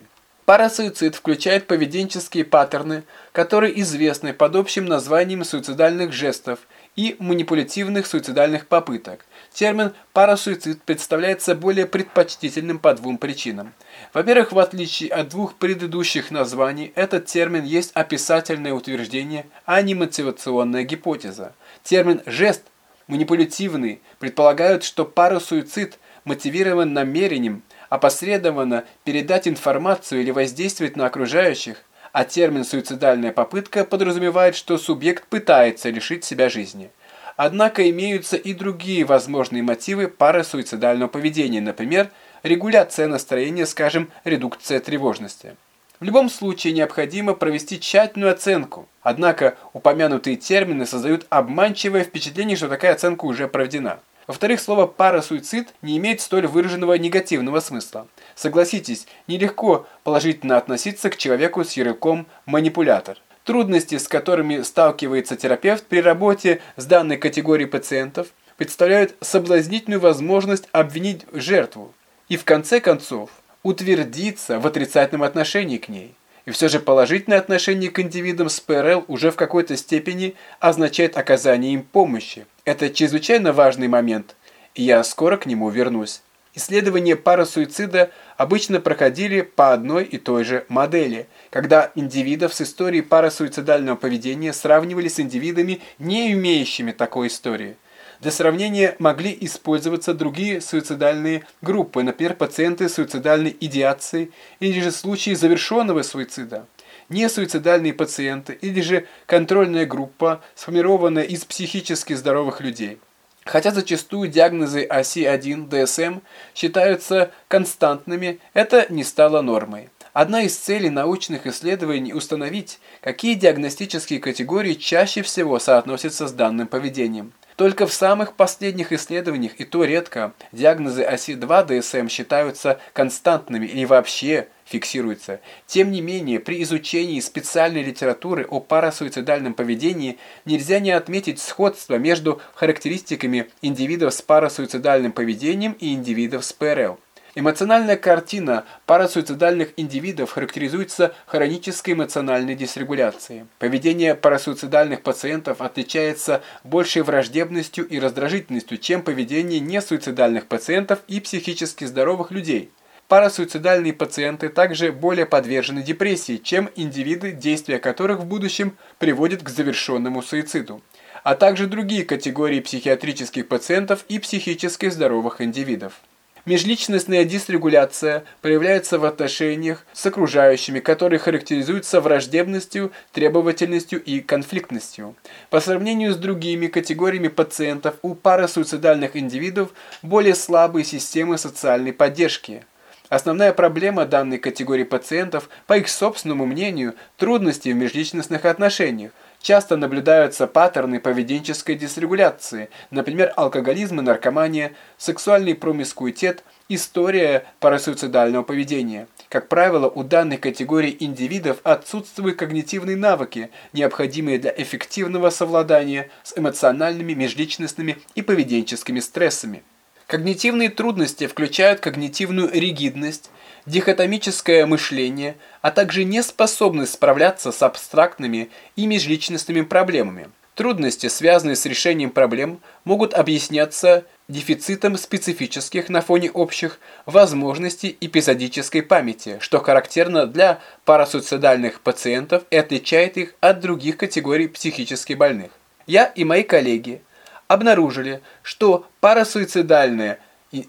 Speaker 2: Парасуицид включает поведенческие паттерны, которые известны под общим названием суицидальных жестов и манипулятивных суицидальных попыток. Термин «парасуицид» представляется более предпочтительным по двум причинам. Во-первых, в отличие от двух предыдущих названий, этот термин есть описательное утверждение, а не мотивационная гипотеза. Термин «жест» манипулятивный предполагают, что парасуицид мотивирован намерением – опосредованно передать информацию или воздействовать на окружающих, а термин «суицидальная попытка» подразумевает, что субъект пытается лишить себя жизни. Однако имеются и другие возможные мотивы парасуицидального поведения, например, регуляция настроения, скажем, редукция тревожности. В любом случае необходимо провести тщательную оценку, однако упомянутые термины создают обманчивое впечатление, что такая оценка уже проведена. Во-вторых, слово «парасуицид» не имеет столь выраженного негативного смысла. Согласитесь, нелегко положительно относиться к человеку с ярлыком «манипулятор». Трудности, с которыми сталкивается терапевт при работе с данной категорией пациентов, представляют соблазнительную возможность обвинить жертву и, в конце концов, утвердиться в отрицательном отношении к ней. И все же положительное отношение к индивидам с ПРЛ уже в какой-то степени означает оказание им помощи. Это чрезвычайно важный момент, и я скоро к нему вернусь. Исследования парасуицида обычно проходили по одной и той же модели, когда индивидов с историей парасуицидального поведения сравнивали с индивидами, не имеющими такой истории – для сравнения могли использоваться другие суицидальные группы, например, пациенты с суицидальной идеацией или же случаи завершенного суицида. Несуицидальные пациенты или же контрольная группа, сформированная из психически здоровых людей. Хотя зачастую диагнозы ОСИ-1, ДСМ считаются константными, это не стало нормой. Одна из целей научных исследований – установить, какие диагностические категории чаще всего соотносятся с данным поведением. Только в самых последних исследованиях, и то редко, диагнозы оси 2 ДСМ считаются константными или вообще фиксируется. Тем не менее, при изучении специальной литературы о парасуицидальном поведении нельзя не отметить сходство между характеристиками индивидов с парасуицидальным поведением и индивидов с ПРЛ. Эмоциональная картина парасуицидальных индивидов характеризуется хронической эмоциональной дисрегуляцией. Поведение парасуицидальных пациентов отличается большей враждебностью и раздражительностью, чем поведение несуицидальных пациентов и психически здоровых людей. Парасуицидальные пациенты также более подвержены депрессии, чем индивиды, действия которых в будущем приводят к завершенному суициду, а также другие категории психиатрических пациентов и психически здоровых индивидов. Межличностная дисрегуляция проявляется в отношениях с окружающими, которые характеризуются враждебностью, требовательностью и конфликтностью. По сравнению с другими категориями пациентов, у парасуицидальных индивидов более слабые системы социальной поддержки. Основная проблема данной категории пациентов, по их собственному мнению, трудности в межличностных отношениях, Часто наблюдаются паттерны поведенческой дисрегуляции, например, алкоголизм и наркомания, сексуальный промискуитет, история парасуицидального поведения. Как правило, у данной категории индивидов отсутствуют когнитивные навыки, необходимые для эффективного совладания с эмоциональными, межличностными и поведенческими стрессами. Когнитивные трудности включают когнитивную ригидность, дихотомическое мышление, а также неспособность справляться с абстрактными и межличностными проблемами. Трудности, связанные с решением проблем, могут объясняться дефицитом специфических на фоне общих возможностей эпизодической памяти, что характерно для парасуицидальных пациентов и отличает их от других категорий психически больных. Я и мои коллеги обнаружили, что парасуицидальное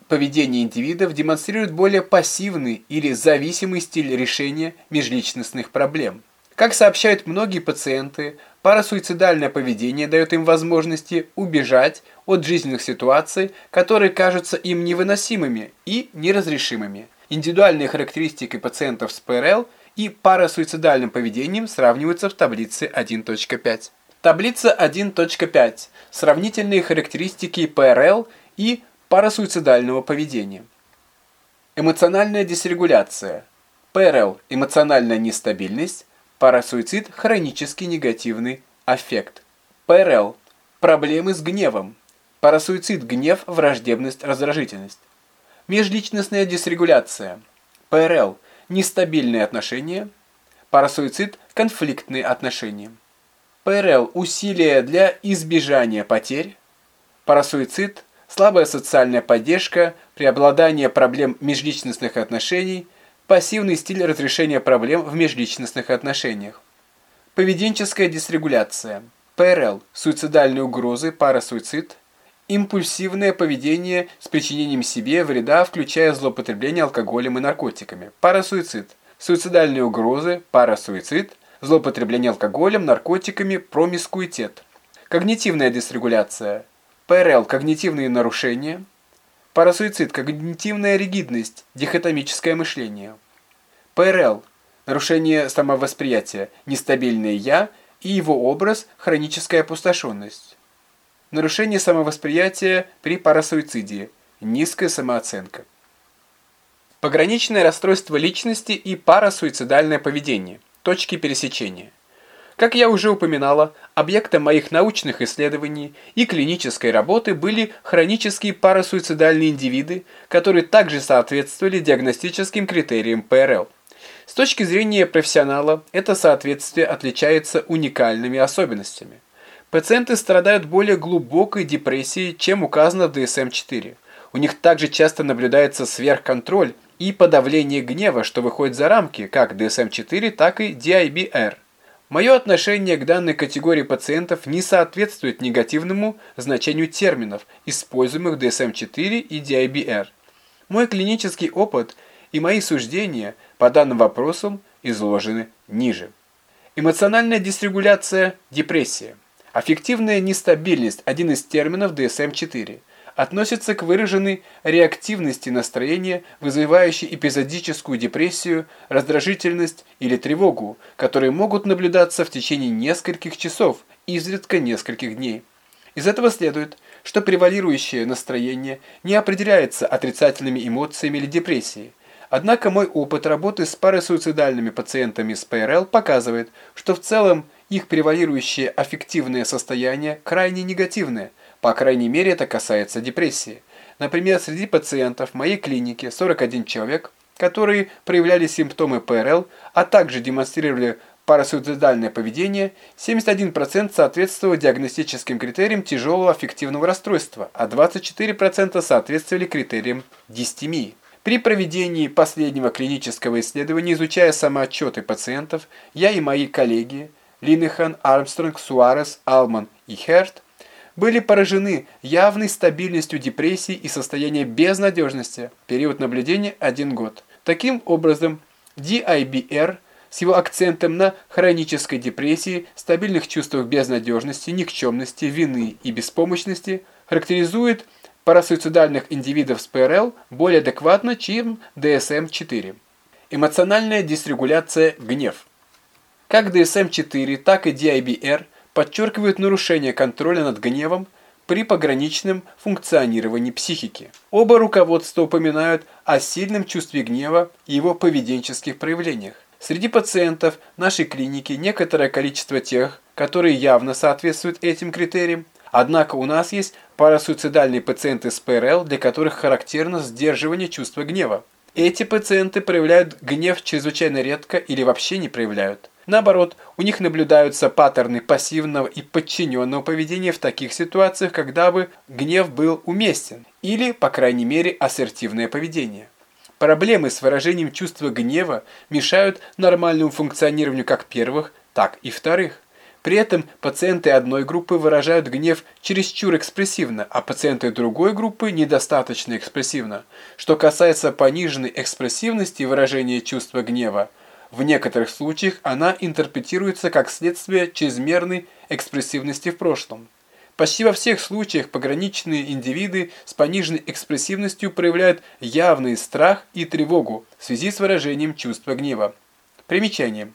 Speaker 2: поведение индивидов демонстрирует более пассивный или зависимый стиль решения межличностных проблем. Как сообщают многие пациенты, парасуицидальное поведение дает им возможности убежать от жизненных ситуаций, которые кажутся им невыносимыми и неразрешимыми. Индивидуальные характеристики пациентов с ПРЛ и парасуицидальным поведением сравниваются в таблице 1.5. Таблица 1.5. Сравнительные характеристики ПРЛ и парасуицидального поведения. Эмоциональная дисрегуляция. ПРЛ – эмоциональная нестабильность, парасуицид – хронический негативный аффект. ПРЛ – проблемы с гневом, парасуицид – гнев, враждебность, раздражительность. Межличностная дисрегуляция. ПРЛ – нестабильные отношения, парасуицид – конфликтные отношения. ПРЛ – усилия для избежания потерь, парасуицид – слабая социальная поддержка, преобладание проблем межличностных отношений, пассивный стиль разрешения проблем в межличностных отношениях. Поведенческая дисрегуляция. ПРЛ. Суицидальные угрозы, парасуицид. Импульсивное поведение с причинением себе вреда, включая злоупотребление алкоголем и наркотиками. Парасуицид. Суицидальные угрозы, парасуицид. Злоупотребление алкоголем, наркотиками, промискуитет. Когнитивная дисрегуляция. ПРЛ – когнитивные нарушения, парасуицид – когнитивная ригидность, дихотомическое мышление, ПРЛ – нарушение самовосприятия, нестабильное «я» и его образ – хроническая опустошенность, нарушение самовосприятия при парасуициде, низкая самооценка. Пограничное расстройство личности и парасуицидальное поведение. Точки пересечения. Как я уже упоминала, объектом моих научных исследований и клинической работы были хронические парасуицидальные индивиды, которые также соответствовали диагностическим критериям ПРЛ. С точки зрения профессионала, это соответствие отличается уникальными особенностями. Пациенты страдают более глубокой депрессией, чем указано в DSM-4. У них также часто наблюдается сверхконтроль и подавление гнева, что выходит за рамки как DSM-4, так и DIBR. Мое отношение к данной категории пациентов не соответствует негативному значению терминов, используемых в DSM-4 и DIBR. Мой клинический опыт и мои суждения по данным вопросам изложены ниже. Эмоциональная дисрегуляция – депрессия. Аффективная нестабильность – один из терминов DSM-4 относится к выраженной реактивности настроения, вызывающей эпизодическую депрессию, раздражительность или тревогу, которые могут наблюдаться в течение нескольких часов, изредка нескольких дней. Из этого следует, что превалирующее настроение не определяется отрицательными эмоциями или депрессией. Однако мой опыт работы с парасуицидальными пациентами с ПРЛ показывает, что в целом их превалирующее аффективное состояние крайне негативное, по крайней мере это касается депрессии. Например, среди пациентов моей клинике 41 человек, которые проявляли симптомы ПРЛ, а также демонстрировали парасуицидальное поведение, 71% соответствовало диагностическим критериям тяжелого аффективного расстройства, а 24% соответствовали критериям дистемии. При проведении последнего клинического исследования, изучая самоотчеты пациентов, я и мои коллеги Линехан, Армстронг, Суарес, Алман и Херт были поражены явной стабильностью депрессии и состояния безнадежности. Период наблюдения – один год. Таким образом, DIBR с его акцентом на хронической депрессии, стабильных чувствах безнадежности, никчемности, вины и беспомощности характеризует парасуицидальных индивидов с ПРЛ более адекватно, чем DSM-4. Эмоциональная дисрегуляция гнев. Как DSM-4, так и DIBR подчеркивают нарушение контроля над гневом при пограничном функционировании психики. Оба руководства упоминают о сильном чувстве гнева и его поведенческих проявлениях. Среди пациентов нашей клиники некоторое количество тех, которые явно соответствуют этим критериям, Однако у нас есть парасуицидальные пациенты с ПРЛ, для которых характерно сдерживание чувства гнева. Эти пациенты проявляют гнев чрезвычайно редко или вообще не проявляют. Наоборот, у них наблюдаются паттерны пассивного и подчиненного поведения в таких ситуациях, когда бы гнев был уместен, или, по крайней мере, ассертивное поведение. Проблемы с выражением чувства гнева мешают нормальному функционированию как первых, так и вторых. При этом пациенты одной группы выражают гнев чересчур экспрессивно, а пациенты другой группы недостаточно экспрессивно. Что касается пониженной экспрессивности выражения чувства гнева, в некоторых случаях она интерпретируется как следствие чрезмерной экспрессивности в прошлом. Почти во всех случаях пограничные индивиды с пониженной экспрессивностью проявляют явный страх и тревогу в связи с выражением чувства гнева. Примечание.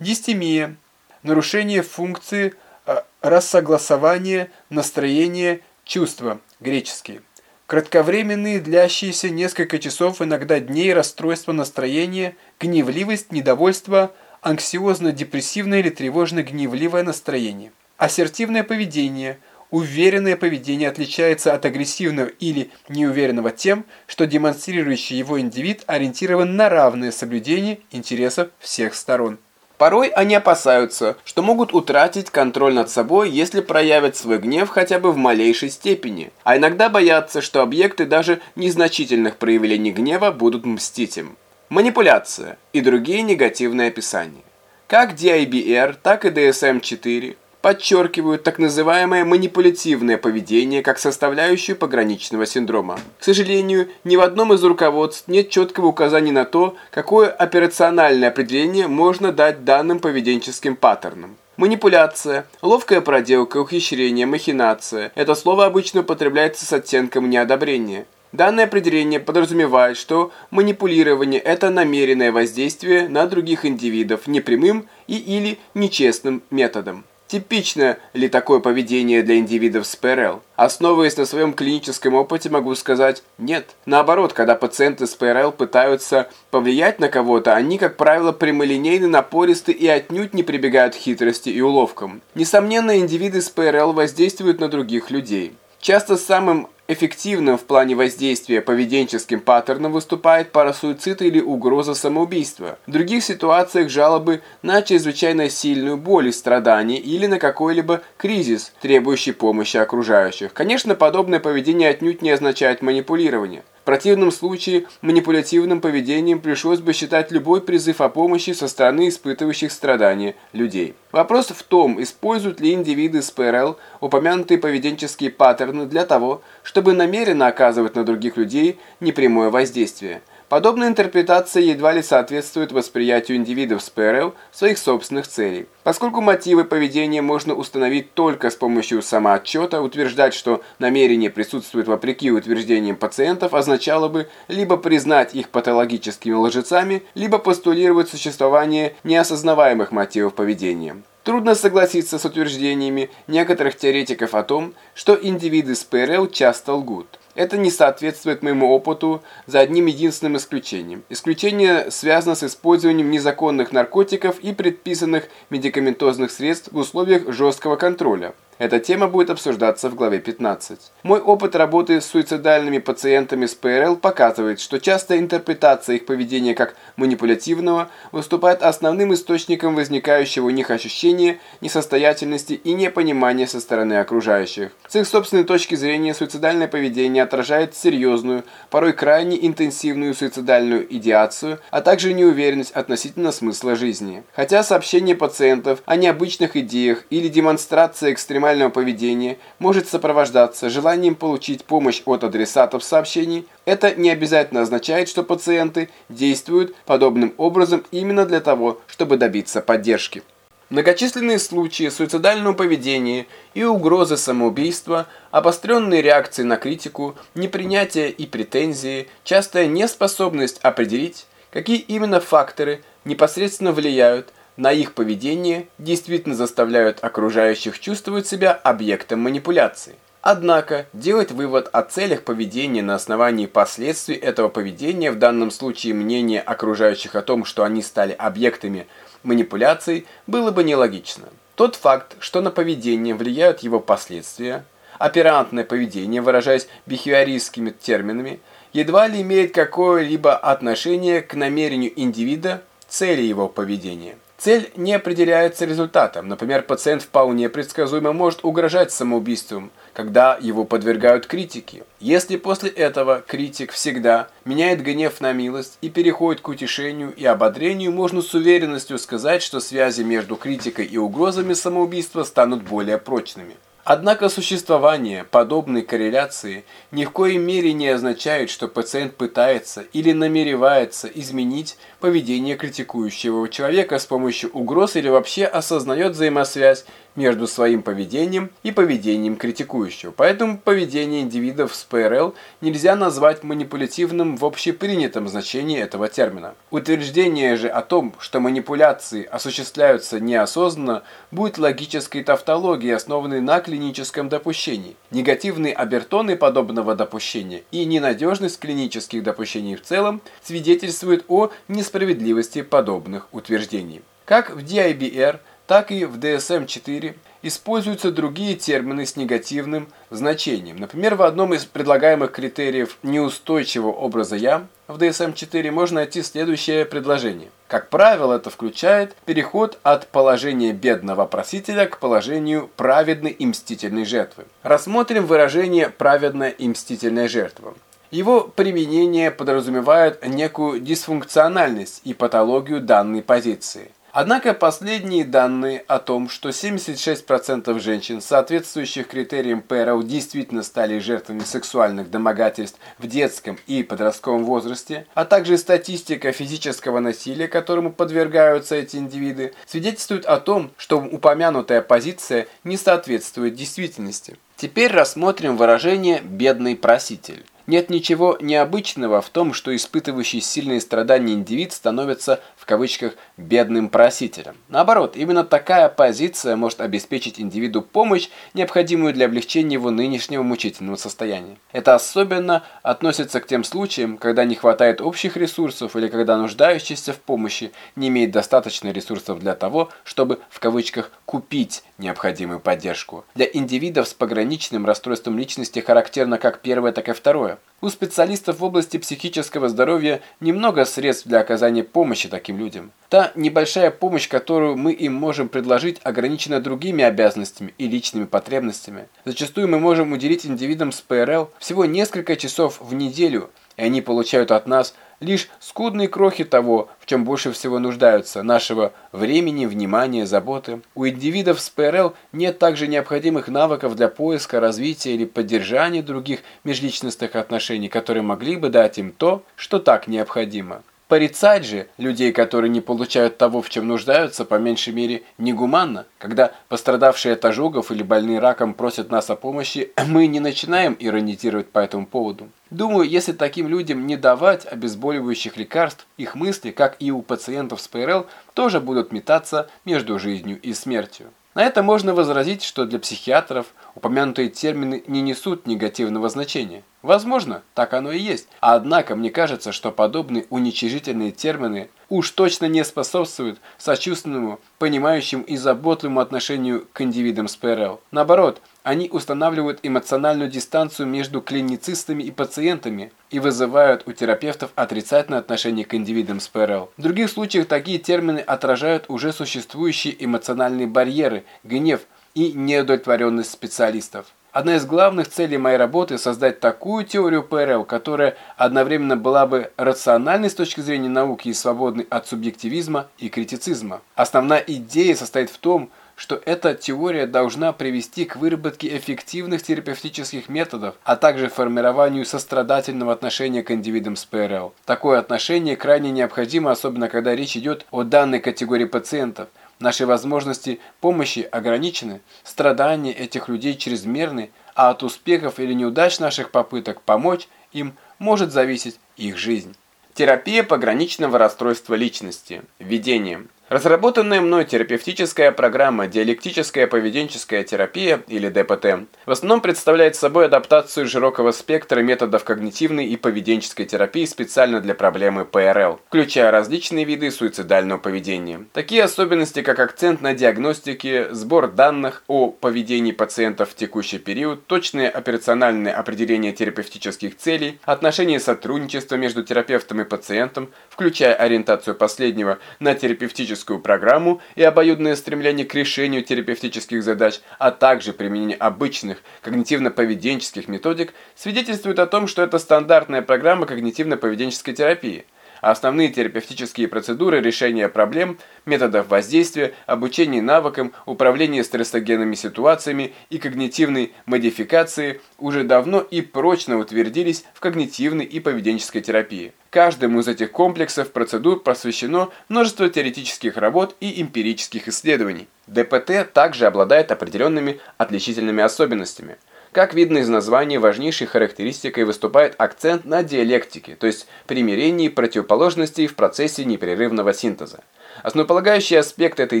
Speaker 2: Дистемия – нарушение функции э, рассогласования настроения чувства, греческий. Кратковременные, длящиеся несколько часов, иногда дней, расстройства настроения, гневливость, недовольство, анксиозно-депрессивное или тревожно-гневливое настроение. Ассертивное поведение. Уверенное поведение отличается от агрессивного или неуверенного тем, что демонстрирующий его индивид ориентирован на равное соблюдение интересов всех сторон. Порой они опасаются, что могут утратить контроль над собой, если проявят свой гнев хотя бы в малейшей степени, а иногда боятся, что объекты даже незначительных проявлений гнева будут мстить им. Манипуляция и другие негативные описания. Как DIBR, так и DSM-4 подчеркивают так называемое манипулятивное поведение как составляющую пограничного синдрома. К сожалению, ни в одном из руководств нет четкого указания на то, какое операциональное определение можно дать данным поведенческим паттернам. Манипуляция, ловкая проделка, ухищрение, махинация – это слово обычно употребляется с оттенком неодобрения. Данное определение подразумевает, что манипулирование – это намеренное воздействие на других индивидов непрямым и или нечестным методом. Типично ли такое поведение для индивидов с ПРЛ? Основываясь на своем клиническом опыте, могу сказать нет. Наоборот, когда пациенты с ПРЛ пытаются повлиять на кого-то, они, как правило, прямолинейны, напористы и отнюдь не прибегают к хитрости и уловкам. Несомненно, индивиды с ПРЛ воздействуют на других людей. Часто самым Эффективным в плане воздействия поведенческим паттерном выступает парасуицид или угроза самоубийства. В других ситуациях жалобы на чрезвычайно сильную боль и страдания или на какой-либо кризис, требующий помощи окружающих. Конечно, подобное поведение отнюдь не означает манипулирование противном случае манипулятивным поведением пришлось бы считать любой призыв о помощи со стороны испытывающих страдания людей. Вопрос в том, используют ли индивиды с ПРЛ упомянутые поведенческие паттерны для того, чтобы намеренно оказывать на других людей непрямое воздействие – Подобная интерпретация едва ли соответствует восприятию индивидов с ПРЛ своих собственных целей. Поскольку мотивы поведения можно установить только с помощью самоотчета, утверждать, что намерение присутствует вопреки утверждениям пациентов, означало бы либо признать их патологическими лжецами, либо постулировать существование неосознаваемых мотивов поведения. Трудно согласиться с утверждениями некоторых теоретиков о том, что индивиды с ПРЛ часто лгут. Это не соответствует моему опыту за одним единственным исключением. Исключение связано с использованием незаконных наркотиков и предписанных медикаментозных средств в условиях жесткого контроля. Эта тема будет обсуждаться в главе 15. Мой опыт работы с суицидальными пациентами с ПРЛ показывает, что часто интерпретация их поведения как манипулятивного выступает основным источником возникающего у них ощущения несостоятельности и непонимания со стороны окружающих. С их собственной точки зрения суицидальное поведение отражает серьезную, порой крайне интенсивную суицидальную идеацию, а также неуверенность относительно смысла жизни. Хотя сообщения пациентов о необычных идеях или демонстрация экстремального экстремального поведения может сопровождаться желанием получить помощь от адресатов сообщений, это не обязательно означает, что пациенты действуют подобным образом именно для того, чтобы добиться поддержки. Многочисленные случаи суицидального поведения и угрозы самоубийства, обостренные реакции на критику, непринятие и претензии, частая неспособность определить, какие именно факторы непосредственно влияют на их поведение действительно заставляют окружающих чувствовать себя объектом манипуляции. Однако, делать вывод о целях поведения на основании последствий этого поведения, в данном случае мнение окружающих о том, что они стали объектами манипуляций, было бы нелогично. Тот факт, что на поведение влияют его последствия, оперантное поведение, выражаясь бихевиористскими терминами, едва ли имеет какое-либо отношение к намерению индивида, цели его поведения. Цель не определяется результатом. Например, пациент вполне предсказуемо может угрожать самоубийством, когда его подвергают критике. Если после этого критик всегда меняет гнев на милость и переходит к утешению и ободрению, можно с уверенностью сказать, что связи между критикой и угрозами самоубийства станут более прочными. Однако существование подобной корреляции ни в коей мере не означает, что пациент пытается или намеревается изменить поведение критикующего человека с помощью угроз или вообще осознает взаимосвязь между своим поведением и поведением критикующего. Поэтому поведение индивидов с ПРЛ нельзя назвать манипулятивным в общепринятом значении этого термина. Утверждение же о том, что манипуляции осуществляются неосознанно, будет логической тавтологией, основанной на клиническом допущении. Негативные обертоны подобного допущения и ненадежность клинических допущений в целом свидетельствуют о несправедливости подобных утверждений. Как в DIBR, так и в DSM-4 используются другие термины с негативным значением. Например, в одном из предлагаемых критериев неустойчивого образа «я» в DSM-4 можно найти следующее предложение. Как правило, это включает переход от положения бедного просителя к положению праведной и мстительной жертвы. Рассмотрим выражение «праведная и мстительная жертва». Его применение подразумевает некую дисфункциональность и патологию данной позиции. Однако последние данные о том, что 76% женщин, соответствующих критериям ПРО, действительно стали жертвами сексуальных домогательств в детском и подростковом возрасте, а также статистика физического насилия, которому подвергаются эти индивиды, свидетельствуют о том, что упомянутая позиция не соответствует действительности. Теперь рассмотрим выражение «бедный проситель». Нет ничего необычного в том, что испытывающий сильные страдания индивид становится кавычках «бедным просителем». Наоборот, именно такая позиция может обеспечить индивиду помощь, необходимую для облегчения его нынешнего мучительного состояния. Это особенно относится к тем случаям, когда не хватает общих ресурсов или когда нуждающийся в помощи не имеет достаточно ресурсов для того, чтобы в кавычках «купить» необходимую поддержку. Для индивидов с пограничным расстройством личности характерно как первое, так и второе. У специалистов в области психического здоровья немного средств для оказания помощи таким людям. Та небольшая помощь, которую мы им можем предложить, ограничена другими обязанностями и личными потребностями. Зачастую мы можем уделить индивидам с ПРЛ всего несколько часов в неделю, и они получают от нас – лишь скудные крохи того, в чем больше всего нуждаются, нашего времени, внимания, заботы. У индивидов с ПРЛ нет также необходимых навыков для поиска, развития или поддержания других межличностных отношений, которые могли бы дать им то, что так необходимо. Порицать же людей, которые не получают того, в чем нуждаются, по меньшей мере, негуманно. Когда пострадавшие от ожогов или больные раком просят нас о помощи, мы не начинаем иронизировать по этому поводу. Думаю, если таким людям не давать обезболивающих лекарств, их мысли, как и у пациентов с ПРЛ, тоже будут метаться между жизнью и смертью. На это можно возразить, что для психиатров упомянутые термины не несут негативного значения. Возможно, так оно и есть. Однако мне кажется, что подобные уничижительные термины уж точно не способствуют сочувственному, понимающему и заботливому отношению к индивидам с ПРЛ. Наоборот, они устанавливают эмоциональную дистанцию между клиницистами и пациентами и вызывают у терапевтов отрицательное отношение к индивидам с ПРЛ. В других случаях такие термины отражают уже существующие эмоциональные барьеры, гнев и неудовлетворенность специалистов. Одна из главных целей моей работы – создать такую теорию ПРЛ, которая одновременно была бы рациональной с точки зрения науки и свободной от субъективизма и критицизма. Основная идея состоит в том, что эта теория должна привести к выработке эффективных терапевтических методов, а также формированию сострадательного отношения к индивидам с ПРЛ. Такое отношение крайне необходимо, особенно когда речь идет о данной категории пациентов. Наши возможности помощи ограничены, страдания этих людей чрезмерны, а от успехов или неудач наших попыток помочь им может зависеть их жизнь.
Speaker 1: Терапия пограничного расстройства личности. Введение. Разработанная мной терапевтическая программа «Диалектическая поведенческая терапия» или ДПТ в основном представляет собой адаптацию широкого спектра методов когнитивной и поведенческой терапии специально для проблемы ПРЛ, включая различные виды суицидального поведения. Такие особенности, как акцент на диагностике, сбор данных о поведении пациентов в текущий период, точное операциональное определение терапевтических целей, отношения сотрудничества между терапевтом и пациентом, включая ориентацию последнего на терапевтическую терапевтическую программу и обоюдное стремление к решению терапевтических задач, а также применение обычных когнитивно-поведенческих методик свидетельствует о том, что это стандартная программа когнитивно-поведенческой терапии – основные терапевтические процедуры решения проблем, методов воздействия, обучения навыкам, управления стрессогенными ситуациями и когнитивной модификации уже давно и прочно утвердились в когнитивной и поведенческой терапии. Каждому из этих комплексов процедур посвящено множество теоретических работ и эмпирических исследований. ДПТ также обладает определенными отличительными особенностями – как видно из названия, важнейшей характеристикой выступает акцент на диалектике, то есть примирении противоположностей в процессе непрерывного синтеза. Основополагающий аспект этой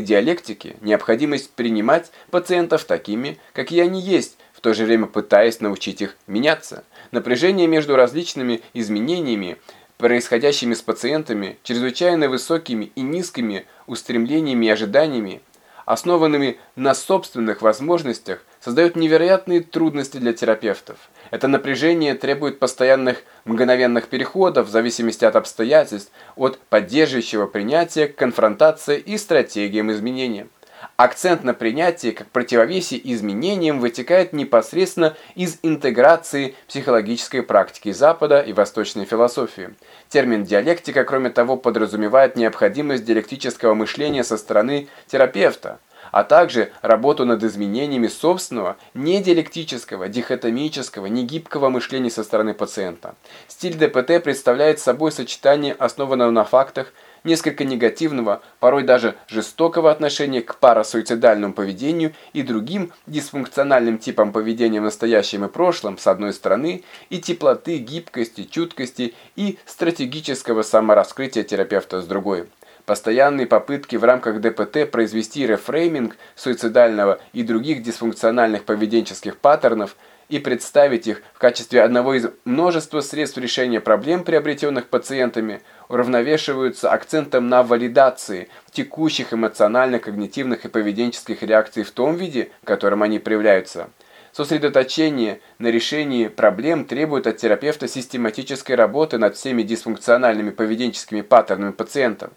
Speaker 1: диалектики – необходимость принимать пациентов такими, какие они есть, в то же время пытаясь научить их меняться. Напряжение между различными изменениями, происходящими с пациентами, чрезвычайно высокими и низкими устремлениями и ожиданиями, основанными на собственных возможностях, создает невероятные трудности для терапевтов. Это напряжение требует постоянных мгновенных переходов в зависимости от обстоятельств, от поддерживающего принятия конфронтации и стратегиям изменения. Акцент на принятии как противовесие изменениям вытекает непосредственно из интеграции психологической практики Запада и восточной философии. Термин «диалектика», кроме того, подразумевает необходимость диалектического мышления со стороны терапевта, а также работу над изменениями собственного недиалектического, дихотомического, негибкого мышления со стороны пациента. Стиль ДПТ представляет собой сочетание, основанного на фактах, несколько негативного, порой даже жестокого отношения к парасуицидальному поведению и другим дисфункциональным типам поведения в настоящем и прошлом, с одной стороны, и теплоты, гибкости, чуткости и стратегического самораскрытия терапевта с другой. Постоянные попытки в рамках ДПТ произвести рефрейминг суицидального и других дисфункциональных поведенческих паттернов и представить их в качестве одного из множества средств решения проблем, приобретенных пациентами, уравновешиваются акцентом на валидации текущих эмоциональных, когнитивных и поведенческих реакций в том виде, в котором они проявляются. Сосредоточение на решении проблем требует от терапевта систематической работы над всеми дисфункциональными поведенческими паттернами пациентов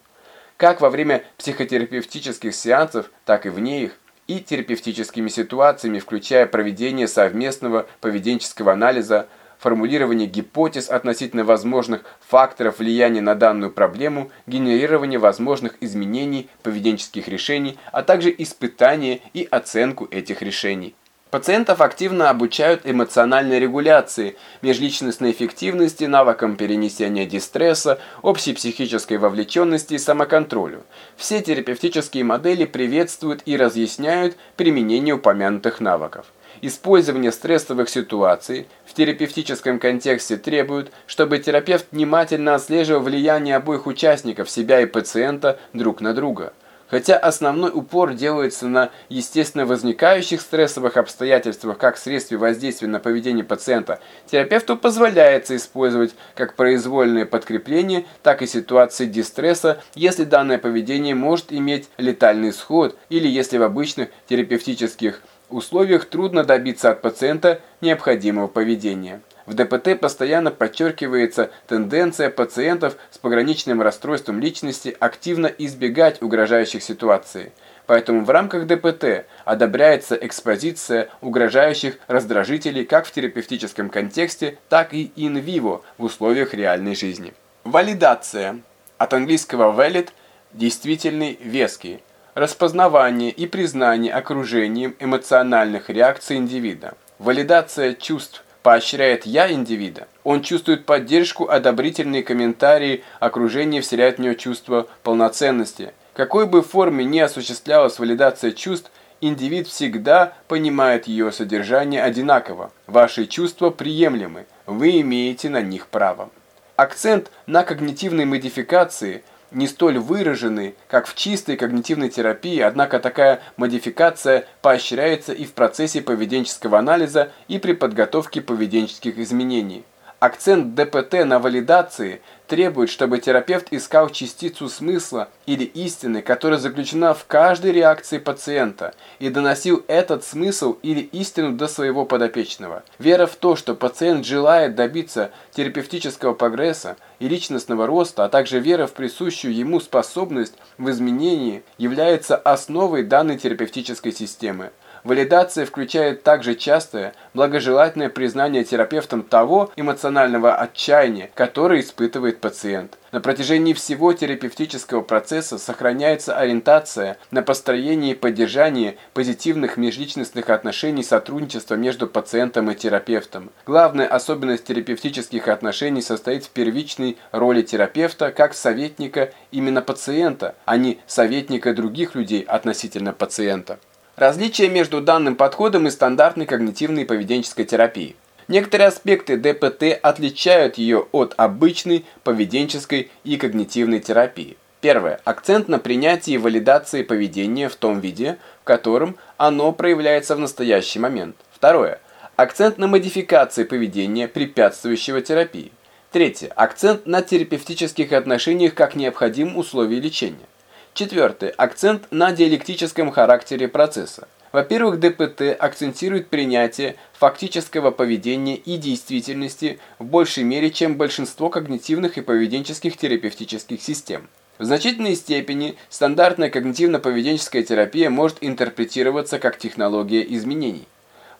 Speaker 1: как во время психотерапевтических сеансов, так и вне их, и терапевтическими ситуациями, включая проведение совместного поведенческого анализа, формулирование гипотез относительно возможных факторов влияния на данную проблему, генерирование возможных изменений поведенческих решений, а также испытание и оценку этих решений. Пациентов активно обучают эмоциональной регуляции, межличностной эффективности, навыкам перенесения дистресса, общей психической вовлеченности и самоконтролю. Все терапевтические модели приветствуют и разъясняют применение упомянутых навыков. Использование стрессовых ситуаций в терапевтическом контексте требует, чтобы терапевт внимательно отслеживал влияние обоих участников, себя и пациента, друг на друга. Хотя основной упор делается на естественно возникающих стрессовых обстоятельствах как средстве воздействия на поведение пациента, терапевту позволяется использовать как произвольное подкрепление, так и ситуации дистресса, если данное поведение может иметь летальный исход или если в обычных терапевтических условиях трудно добиться от пациента необходимого поведения. В ДПТ постоянно подчеркивается тенденция пациентов с пограничным расстройством личности активно избегать угрожающих ситуаций. Поэтому в рамках ДПТ одобряется экспозиция угрожающих раздражителей как в терапевтическом контексте, так и in-vivo в условиях реальной жизни. Валидация. От английского valid – действительный, веский. Распознавание и признание окружением эмоциональных реакций индивида. Валидация чувств – поощряет «я» индивида. Он чувствует поддержку, одобрительные комментарии, окружение вселяет в него чувство полноценности. Какой бы форме ни осуществлялась валидация чувств, индивид всегда понимает ее содержание одинаково. Ваши чувства приемлемы, вы имеете на них право. Акцент на когнитивной модификации – не столь выражены, как в чистой когнитивной терапии, однако такая модификация поощряется и в процессе поведенческого анализа, и при подготовке поведенческих изменений. Акцент ДПТ на валидации требует, чтобы терапевт искал частицу смысла или истины, которая заключена в каждой реакции пациента, и доносил этот смысл или истину до своего подопечного. Вера в то, что пациент желает добиться терапевтического прогресса и личностного роста, а также вера в присущую ему способность в изменении, является основой данной терапевтической системы. Валидация включает также частое, благожелательное признание терапевтом того эмоционального отчаяния, которое испытывает пациент. На протяжении всего терапевтического процесса сохраняется ориентация на построение и поддержание позитивных межличностных отношений сотрудничества между пациентом и терапевтом. Главная особенность терапевтических отношений состоит в первичной роли терапевта как советника именно пациента, а не советника других людей относительно пациента. Различия между данным подходом и стандартной когнитивной поведенческой терапией. Некоторые аспекты ДПТ отличают ее от обычной поведенческой и когнитивной терапии. Первое. Акцент на принятии и валидации поведения в том виде, в котором оно проявляется в настоящий момент. Второе. Акцент на модификации поведения, препятствующего терапии. Третье. Акцент на терапевтических отношениях как необходимом условии лечения. Четвертый. Акцент на диалектическом характере процесса. Во-первых, ДПТ акцентирует принятие фактического поведения и действительности в большей мере, чем большинство когнитивных и поведенческих терапевтических систем. В значительной степени стандартная когнитивно-поведенческая терапия может интерпретироваться как технология изменений.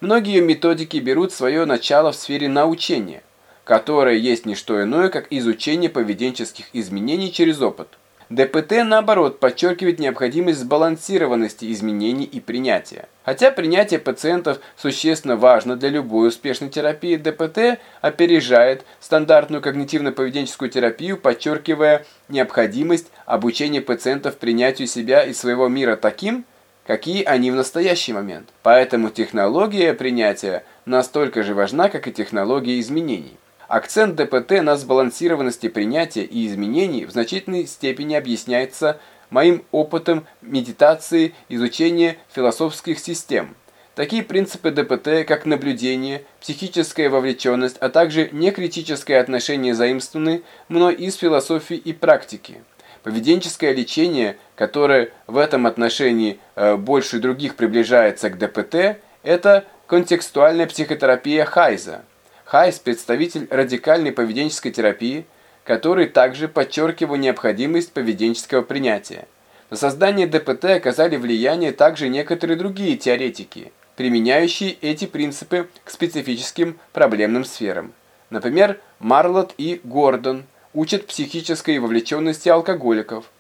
Speaker 1: Многие методики берут свое начало в сфере научения, которое есть не что иное, как изучение поведенческих изменений через опыт. ДПТ, наоборот, подчеркивает необходимость сбалансированности изменений и принятия. Хотя принятие пациентов существенно важно для любой успешной терапии, ДПТ опережает стандартную когнитивно-поведенческую терапию, подчеркивая необходимость обучения пациентов принятию себя и своего мира таким, какие они в настоящий момент. Поэтому технология принятия настолько же важна, как и технология изменений. Акцент ДПТ на сбалансированности принятия и изменений в значительной степени объясняется моим опытом медитации, изучения философских систем. Такие принципы ДПТ, как наблюдение, психическая вовлеченность, а также некритическое отношение заимствованы мной из философии и практики. Поведенческое лечение, которое в этом отношении э, больше других приближается к ДПТ, это контекстуальная психотерапия Хайза. Хайс – представитель радикальной поведенческой терапии, который также подчеркивал необходимость поведенческого принятия. На создание ДПТ оказали влияние также некоторые другие теоретики, применяющие эти принципы к специфическим проблемным сферам. Например, Марлот и Гордон учат психической вовлеченности алкоголиков,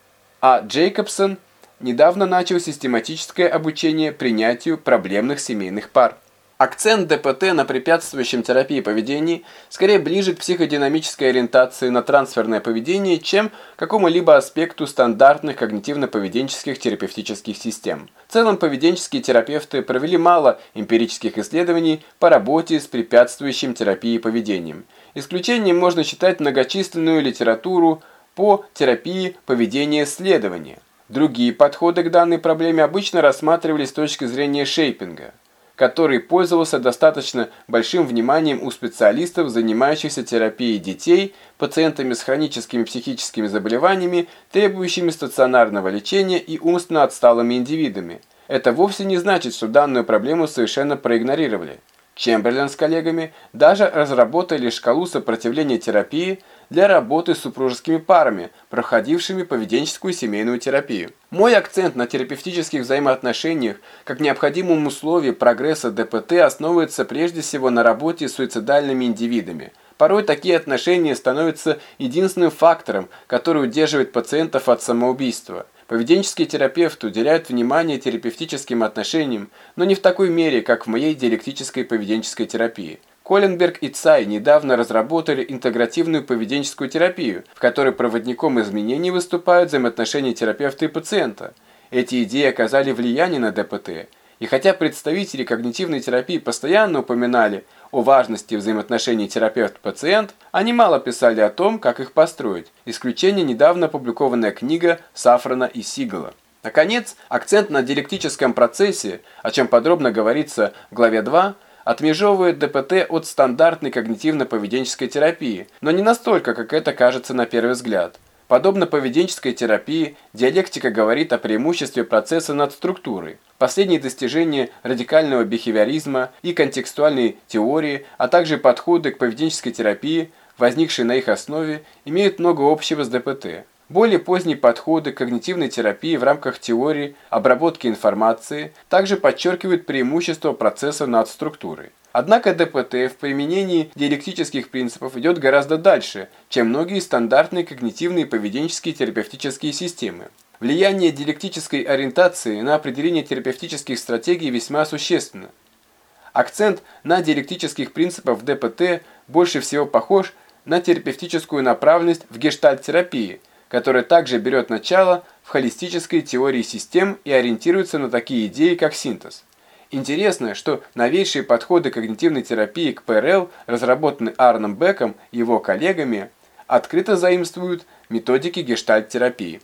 Speaker 1: а Джейкобсон недавно начал систематическое обучение принятию проблемных семейных пар. Акцент ДПТ на препятствующем терапии поведении скорее ближе к психодинамической ориентации на трансферное поведение, чем какому-либо аспекту стандартных когнитивно-поведенческих терапевтических систем. В целом, поведенческие терапевты провели мало эмпирических исследований по работе с препятствующим терапией поведением. Исключением можно считать многочисленную литературу по терапии поведения исследования. Другие подходы к данной проблеме обычно рассматривались с точки зрения шейпинга, который пользовался достаточно большим вниманием у специалистов, занимающихся терапией детей, пациентами с хроническими психическими заболеваниями, требующими стационарного лечения и умственно отсталыми индивидами. Это вовсе не значит, что данную проблему совершенно проигнорировали. Чемберлен с коллегами даже разработали шкалу сопротивления терапии для работы с супружескими парами, проходившими поведенческую семейную терапию. Мой акцент на терапевтических взаимоотношениях как необходимом условии прогресса ДПТ основывается прежде всего на работе с суицидальными индивидами. Порой такие отношения становятся единственным фактором, который удерживает пациентов от самоубийства. Поведенческие терапевты уделяют внимание терапевтическим отношениям, но не в такой мере, как в моей диалектической поведенческой терапии. Коленберг и Цай недавно разработали интегративную поведенческую терапию, в которой проводником изменений выступают взаимоотношения терапевта и пациента. Эти идеи оказали влияние на ДПТ, и хотя представители когнитивной терапии постоянно упоминали о важности взаимоотношений терапевт-пациент, они мало писали о том, как их построить. Исключение недавно опубликованная книга Сафрана и Сигала. Наконец, акцент на диалектическом процессе, о чем подробно говорится в главе 2, отмежевывает ДПТ от стандартной когнитивно-поведенческой терапии, но не настолько, как это кажется на первый взгляд. Подобно поведенческой терапии, диалектика говорит о преимуществе процесса над структурой. Последние достижения радикального бихевиоризма и контекстуальной теории, а также подходы к поведенческой терапии, возникшие на их основе, имеют много общего с ДПТ. Более поздние подходы к когнитивной терапии в рамках теории обработки информации также подчеркивают преимущество процесса над структурой. Однако ДПТ в применении диалектических принципов идет гораздо дальше, чем многие стандартные когнитивные поведенческие терапевтические системы. Влияние диалектической ориентации на определение терапевтических стратегий весьма существенно. Акцент на диалектических принципах в ДПТ больше всего похож на терапевтическую направленность в гештальт-терапии, которая также берет начало в холистической теории систем и ориентируется на такие идеи, как синтез. Интересно, что новейшие подходы когнитивной терапии к ПРЛ, разработанные Арном Беком и его коллегами, открыто заимствуют методики гештальт-терапии.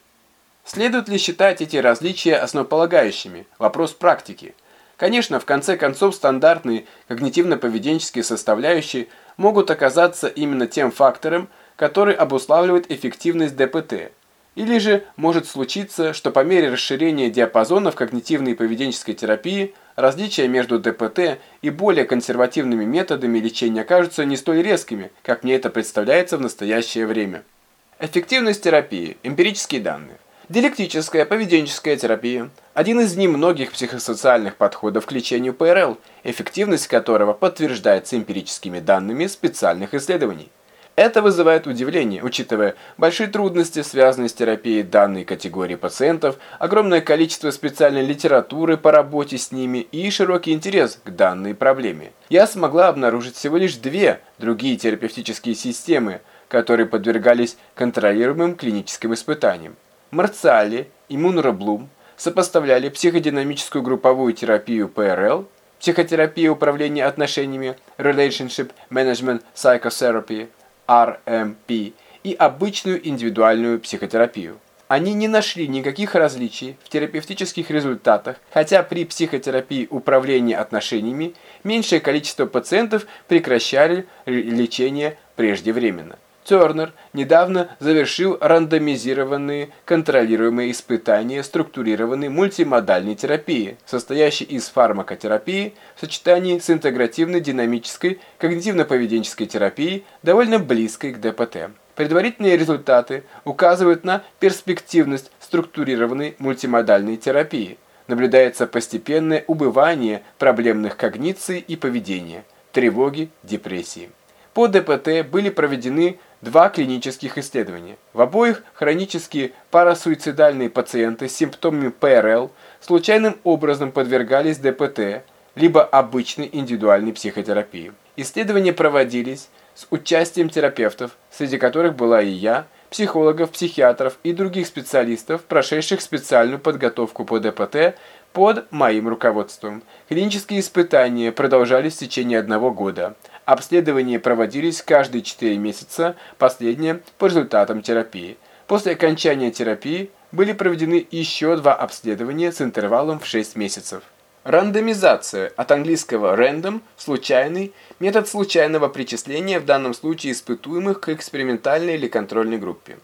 Speaker 1: Следует ли считать эти различия основополагающими? Вопрос практики. Конечно, в конце концов стандартные когнитивно-поведенческие составляющие могут оказаться именно тем фактором, который обуславливает эффективность ДПТ – или же может случиться, что по мере расширения диапазонов когнитивной и поведенческой терапии различия между ДПТ и более консервативными методами лечения окажутся не столь резкими, как мне это представляется в настоящее время. Эффективность терапии. Эмпирические данные. Диалектическая поведенческая терапия – один из немногих психосоциальных подходов к лечению ПРЛ, эффективность которого подтверждается эмпирическими данными специальных исследований. Это вызывает удивление, учитывая большие трудности, связанные с терапией данной категории пациентов, огромное количество специальной литературы по работе с ними и широкий интерес к данной проблеме. Я смогла обнаружить всего лишь две другие терапевтические системы, которые подвергались контролируемым клиническим испытаниям. Марциали и Мунро Блум сопоставляли психодинамическую групповую терапию ПРЛ, психотерапию управления отношениями, Relationship Management Psychotherapy, RMP и обычную индивидуальную психотерапию. Они не нашли никаких различий в терапевтических результатах, хотя при психотерапии управления отношениями меньшее количество пациентов прекращали лечение преждевременно. Тернер недавно завершил рандомизированные контролируемые испытания структурированной мультимодальной терапии, состоящей из фармакотерапии в сочетании с интегративной динамической когнитивно-поведенческой терапией, довольно близкой к ДПТ. Предварительные результаты указывают на перспективность структурированной мультимодальной терапии. Наблюдается постепенное убывание проблемных когниций и поведения, тревоги, депрессии. По ДПТ были проведены два клинических исследования. В обоих хронические парасуицидальные пациенты с симптомами ПРЛ случайным образом подвергались ДПТ, либо обычной индивидуальной психотерапии. Исследования проводились с участием терапевтов, среди которых была и я, психологов, психиатров и других специалистов, прошедших специальную подготовку по ДПТ под моим руководством. Клинические испытания продолжались в течение одного года. Обследования проводились каждые 4 месяца, последнее по результатам терапии. После окончания терапии
Speaker 2: были проведены еще два обследования с интервалом в 6 месяцев. Рандомизация, от английского random – случайный, метод случайного причисления в данном случае испытуемых к экспериментальной или контрольной группе.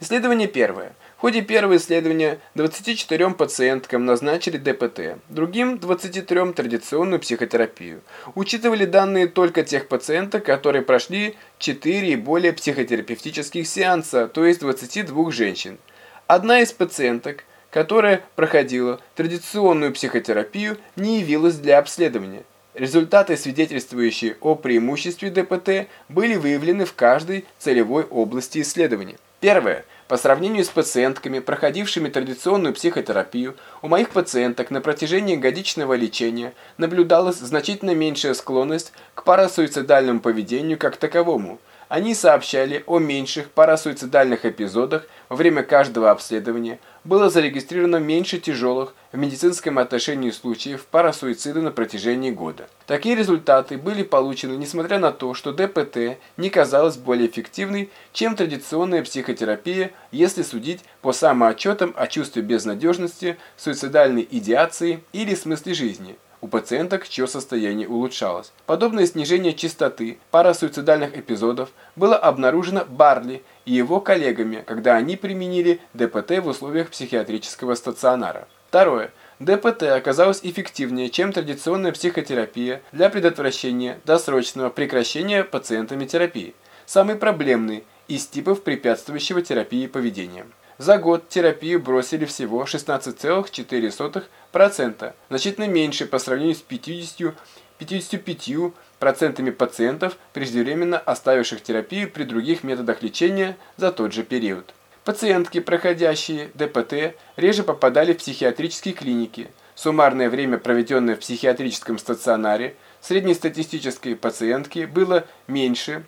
Speaker 2: Исследование первое. Ходе первого исследования 24 пациенткам назначили ДПТ, другим 23 традиционную психотерапию. Учитывали данные только тех пациенток, которые прошли 4 и более психотерапевтических сеанса, то есть 22 женщин. Одна из пациенток, которая проходила традиционную психотерапию, не явилась для обследования. Результаты, свидетельствующие о преимуществе ДПТ, были выявлены в каждой целевой области исследования. Первое. По сравнению с пациентками, проходившими традиционную психотерапию, у моих пациенток на протяжении годичного лечения наблюдалась значительно меньшая склонность к парасуицидальному поведению как таковому – они сообщали о меньших парасуицидальных эпизодах во время каждого обследования. Было зарегистрировано меньше тяжелых в медицинском отношении случаев парасуицида на протяжении года. Такие результаты были получены несмотря на то, что ДПТ не казалась более эффективной, чем традиционная психотерапия, если судить по самоотчетам о чувстве безнадежности, суицидальной идеации или смысле жизни у пациенток, чье состояние улучшалось. Подобное снижение частоты парасуицидальных эпизодов было обнаружено Барли и его коллегами, когда они применили ДПТ в условиях психиатрического стационара. Второе. ДПТ оказалось эффективнее, чем традиционная психотерапия для предотвращения досрочного прекращения пациентами терапии. Самый проблемный из типов препятствующего терапии поведения. За год терапию бросили всего 16,4%, значительно меньше по сравнению с 50, 55% пациентов, преждевременно оставивших терапию при других методах лечения за тот же период. Пациентки, проходящие ДПТ, реже попадали в психиатрические клиники. Суммарное время, проведенное в психиатрическом стационаре, среднестатистической пациентки было меньше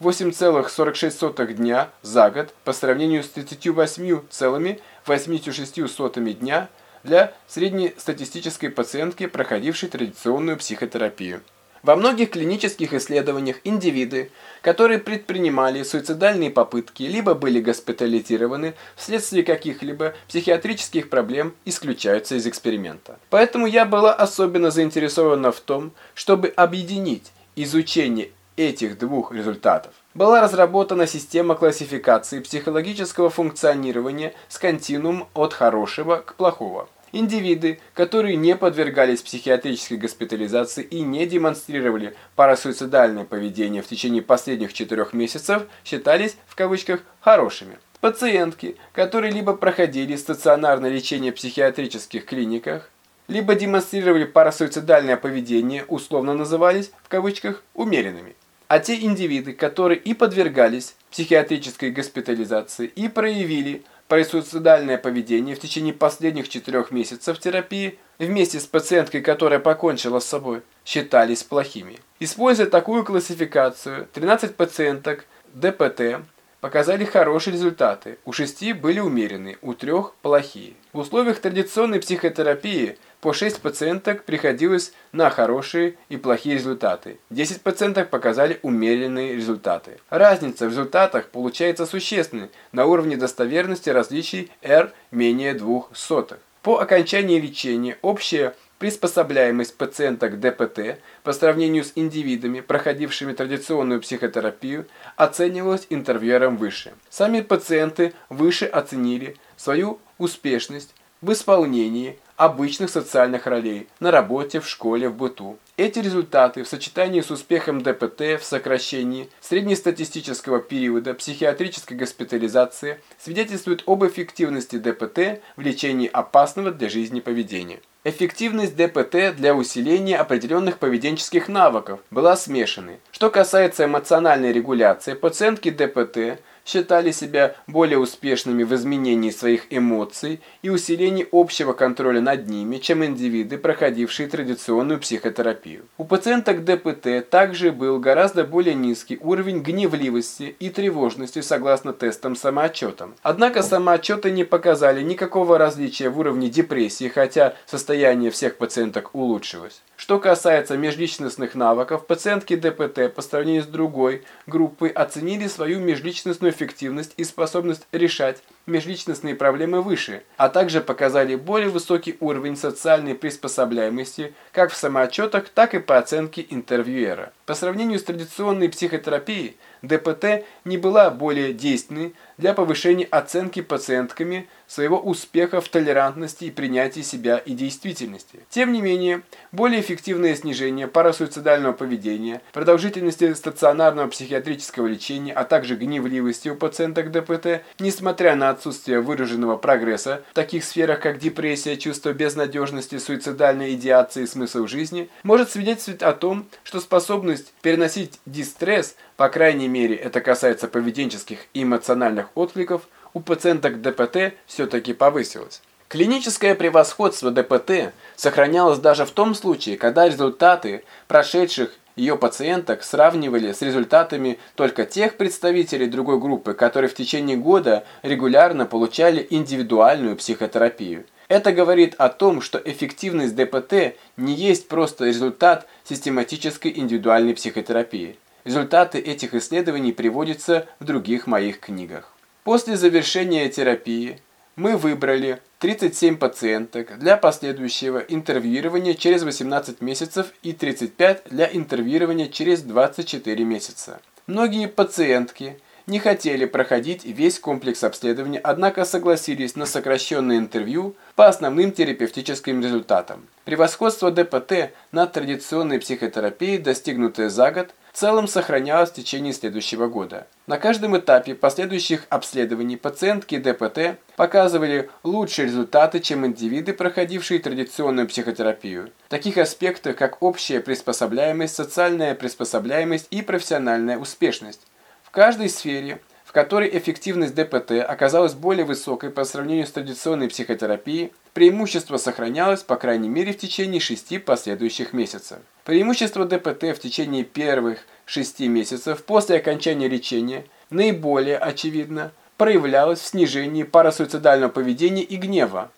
Speaker 2: 8,46 дня за год по сравнению с 38,86 дня для среднестатистической пациентки, проходившей традиционную психотерапию. Во многих клинических исследованиях индивиды, которые предпринимали суицидальные попытки, либо были госпитализированы вследствие каких-либо психиатрических проблем, исключаются из эксперимента. Поэтому я была особенно заинтересована в том, чтобы объединить изучение этих двух результатов была разработана система классификации психологического функционирования с континуум от хорошего к плохого. Индивиды, которые не подвергались психиатрической госпитализации и не демонстрировали парасуицидальное поведение в течение последних четырех месяцев, считались в кавычках «хорошими». Пациентки, которые либо проходили стационарное лечение в психиатрических клиниках, либо демонстрировали парасуицидальное поведение, условно назывались в кавычках «умеренными». А те индивиды, которые и подвергались психиатрической госпитализации и проявили парасуицидальное поведение в течение последних четырех месяцев терапии, вместе с пациенткой, которая покончила с собой, считались плохими. Используя такую классификацию, 13 пациенток ДПТ показали хорошие результаты, у 6 были умеренные, у 3 плохие. В условиях традиционной психотерапии по 6 пациенток приходилось на хорошие и плохие результаты. 10 пациенток показали умеренные результаты. Разница в результатах получается существенной на уровне достоверности различий R менее 2 сотых. По окончании лечения общая приспособляемость пациенток ДПТ по сравнению с индивидами, проходившими традиционную психотерапию, оценивалась интервьюером выше. Сами пациенты выше оценили свою успешность в исполнении обычных социальных ролей на работе, в школе, в быту. Эти результаты в сочетании с успехом ДПТ в сокращении среднестатистического периода психиатрической госпитализации свидетельствуют об эффективности ДПТ в лечении опасного для жизни поведения. Эффективность ДПТ для усиления определенных поведенческих навыков была смешанной. Что касается эмоциональной регуляции, пациентки ДПТ – считали себя более успешными в изменении своих эмоций и усилении общего контроля над ними, чем индивиды, проходившие традиционную психотерапию. У пациенток ДПТ также был гораздо более низкий уровень гневливости и тревожности согласно тестам самоотчетам. Однако самоотчеты не показали никакого различия в уровне депрессии, хотя состояние всех пациенток улучшилось. Что касается межличностных навыков, пациентки ДПТ по сравнению с другой группой оценили свою межличностную эффективность и способность решать межличностные проблемы выше, а также показали более высокий уровень социальной приспособляемости как в самоотчетах, так и по оценке интервьюера. По сравнению с традиционной психотерапией, ДПТ не была более действенной для повышения оценки пациентками своего успеха в толерантности и принятии себя и действительности. Тем не менее, более эффективное снижение парасуицидального поведения, продолжительности стационарного психиатрического лечения, а также гневливости у пациенток ДПТ, несмотря на отсутствие выраженного прогресса в таких сферах, как депрессия, чувство безнадежности, суицидальная идеация и смысл жизни, может свидетельствовать о том, что способность переносить дистресс, по крайней мере это касается поведенческих и эмоциональных откликов, у пациенток ДПТ все-таки повысилась. Клиническое превосходство ДПТ сохранялось даже в том случае, когда результаты прошедших ее пациенток сравнивали с результатами только тех представителей другой группы, которые в течение года регулярно получали индивидуальную психотерапию. Это говорит о том, что эффективность ДПТ не есть просто результат систематической индивидуальной психотерапии. Результаты этих исследований приводятся в других моих книгах. После завершения терапии мы выбрали 37 пациенток для последующего интервьюирования через 18 месяцев и 35 для интервьюирования через 24 месяца. Многие пациентки не хотели проходить весь комплекс обследования, однако согласились на сокращенное интервью по основным терапевтическим результатам. Превосходство ДПТ над традиционной психотерапией, достигнутое за год, в целом сохранялось в течение следующего года. На каждом этапе последующих обследований пациентки ДПТ показывали лучшие результаты, чем индивиды, проходившие традиционную психотерапию. В таких аспектах, как общая приспособляемость, социальная приспособляемость и профессиональная успешность. В каждой сфере – которой эффективность ДПТ оказалась более высокой по сравнению с традиционной психотерапией, преимущество сохранялось, по крайней мере, в течение шести последующих месяцев. Преимущество ДПТ в течение первых шести месяцев после окончания лечения наиболее очевидно проявлялось в снижении парасуицидального поведения и гнева,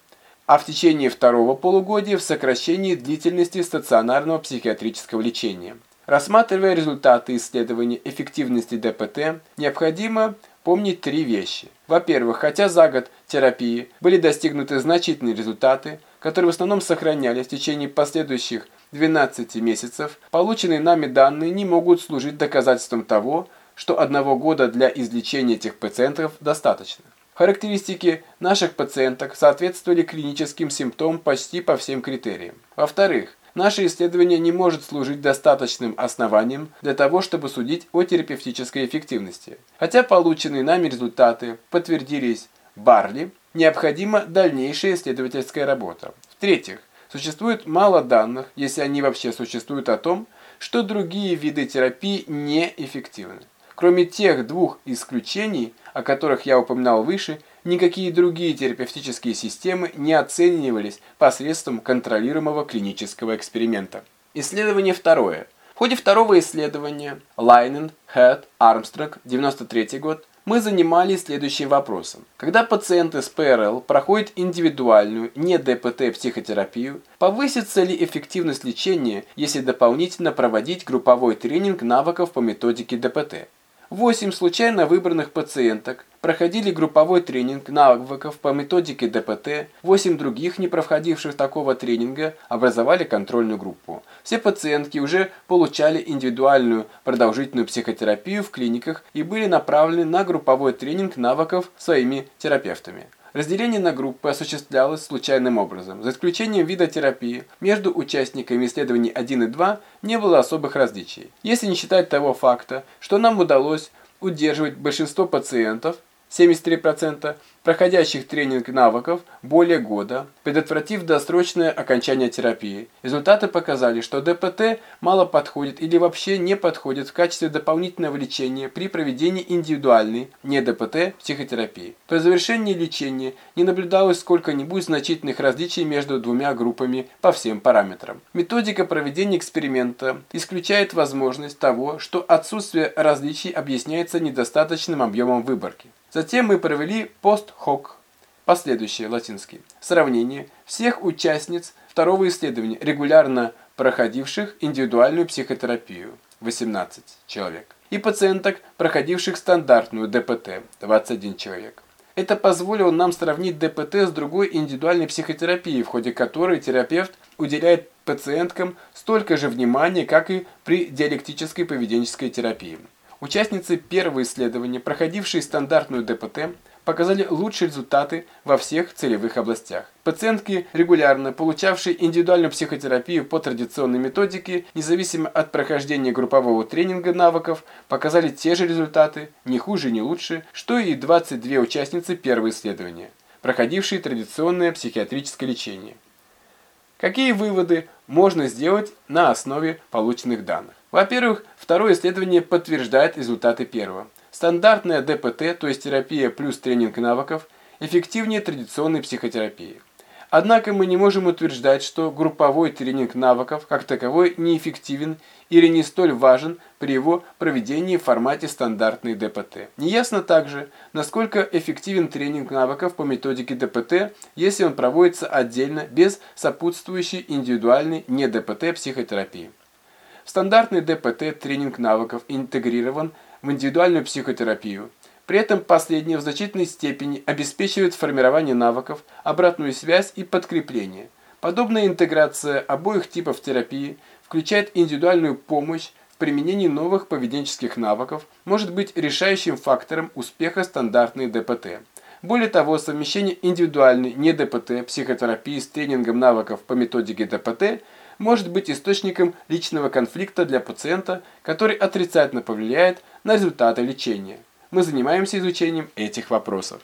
Speaker 2: а в течение второго полугодия в сокращении длительности стационарного психиатрического лечения. Рассматривая результаты исследования эффективности ДПТ, необходимо помнить три вещи. Во-первых, хотя за год терапии были достигнуты значительные результаты, которые в основном сохранялись в течение последующих 12 месяцев, полученные нами данные не могут служить доказательством того, что одного года для излечения этих пациентов достаточно. Характеристики наших пациенток соответствовали клиническим симптомам почти по всем критериям. Во-вторых, Наше исследование не может служить достаточным основанием для того, чтобы судить о терапевтической эффективности. Хотя полученные нами результаты подтвердились Барли, необходима дальнейшая исследовательская работа. В-третьих, существует мало данных, если они вообще существуют о том, что другие виды терапии неэффективны. Кроме тех двух исключений, о которых я упоминал выше, никакие другие терапевтические системы не оценивались посредством контролируемого клинического эксперимента. Исследование второе. В ходе второго исследования Лайнен, Хэт, Армстронг, 93 год, мы занимались следующим вопросом. Когда пациенты с ПРЛ проходят индивидуальную, не ДПТ психотерапию, повысится ли эффективность лечения, если дополнительно проводить групповой тренинг навыков по методике ДПТ? Восемь случайно выбранных пациенток проходили групповой тренинг навыков по методике ДПТ, восемь других, не проходивших такого тренинга, образовали контрольную группу. Все пациентки уже получали индивидуальную продолжительную психотерапию в клиниках и были направлены на групповой тренинг навыков своими терапевтами. Разделение на группы осуществлялось случайным образом. За исключением вида терапии, между участниками исследований 1 и 2 не было особых различий. Если не считать того факта, что нам удалось удерживать большинство пациентов, 73%, проходящих тренинг навыков более года, предотвратив досрочное окончание терапии. Результаты показали, что ДПТ мало подходит или вообще не подходит в качестве дополнительного лечения при проведении индивидуальной, не ДПТ, психотерапии. По завершении лечения не наблюдалось сколько-нибудь значительных различий между двумя группами по всем параметрам. Методика проведения эксперимента исключает возможность того, что отсутствие различий объясняется недостаточным объемом выборки. Затем мы провели пост-хок, последующее латинский, сравнение всех участниц второго исследования, регулярно проходивших индивидуальную психотерапию, 18 человек, и пациенток, проходивших стандартную ДПТ, 21 человек. Это позволило нам сравнить ДПТ с другой индивидуальной психотерапией, в ходе которой терапевт уделяет пациенткам столько же внимания, как и при диалектической поведенческой терапии. Участницы первого исследования, проходившие стандартную ДПТ, показали лучшие результаты во всех целевых областях. Пациентки, регулярно получавшие индивидуальную психотерапию по традиционной методике, независимо от прохождения группового тренинга навыков, показали те же результаты, не хуже, не лучше, что и 22 участницы первого исследования, проходившие традиционное психиатрическое лечение. Какие выводы можно сделать на основе полученных данных? Во-первых, второе исследование подтверждает результаты первого. Стандартная ДПТ, то есть терапия плюс тренинг навыков, эффективнее традиционной психотерапии. Однако мы не можем утверждать, что групповой тренинг навыков как таковой неэффективен или не столь важен при его проведении в формате стандартной ДПТ. Неясно также, насколько эффективен тренинг навыков по методике ДПТ, если он проводится отдельно, без сопутствующей индивидуальной не ДПТ психотерапии. Стандартный ДПТ тренинг навыков интегрирован в индивидуальную психотерапию. При этом последняя в значительной степени обеспечивает формирование навыков, обратную связь и подкрепление. Подобная интеграция обоих типов терапии включает индивидуальную помощь в применении новых поведенческих навыков, может быть решающим фактором успеха стандартной ДПТ. Более того, совмещение индивидуальной не ДПТ психотерапии с тренингом навыков по методике ДПТ – может быть источником личного конфликта для пациента, который отрицательно повлияет на результаты лечения. Мы занимаемся изучением этих вопросов.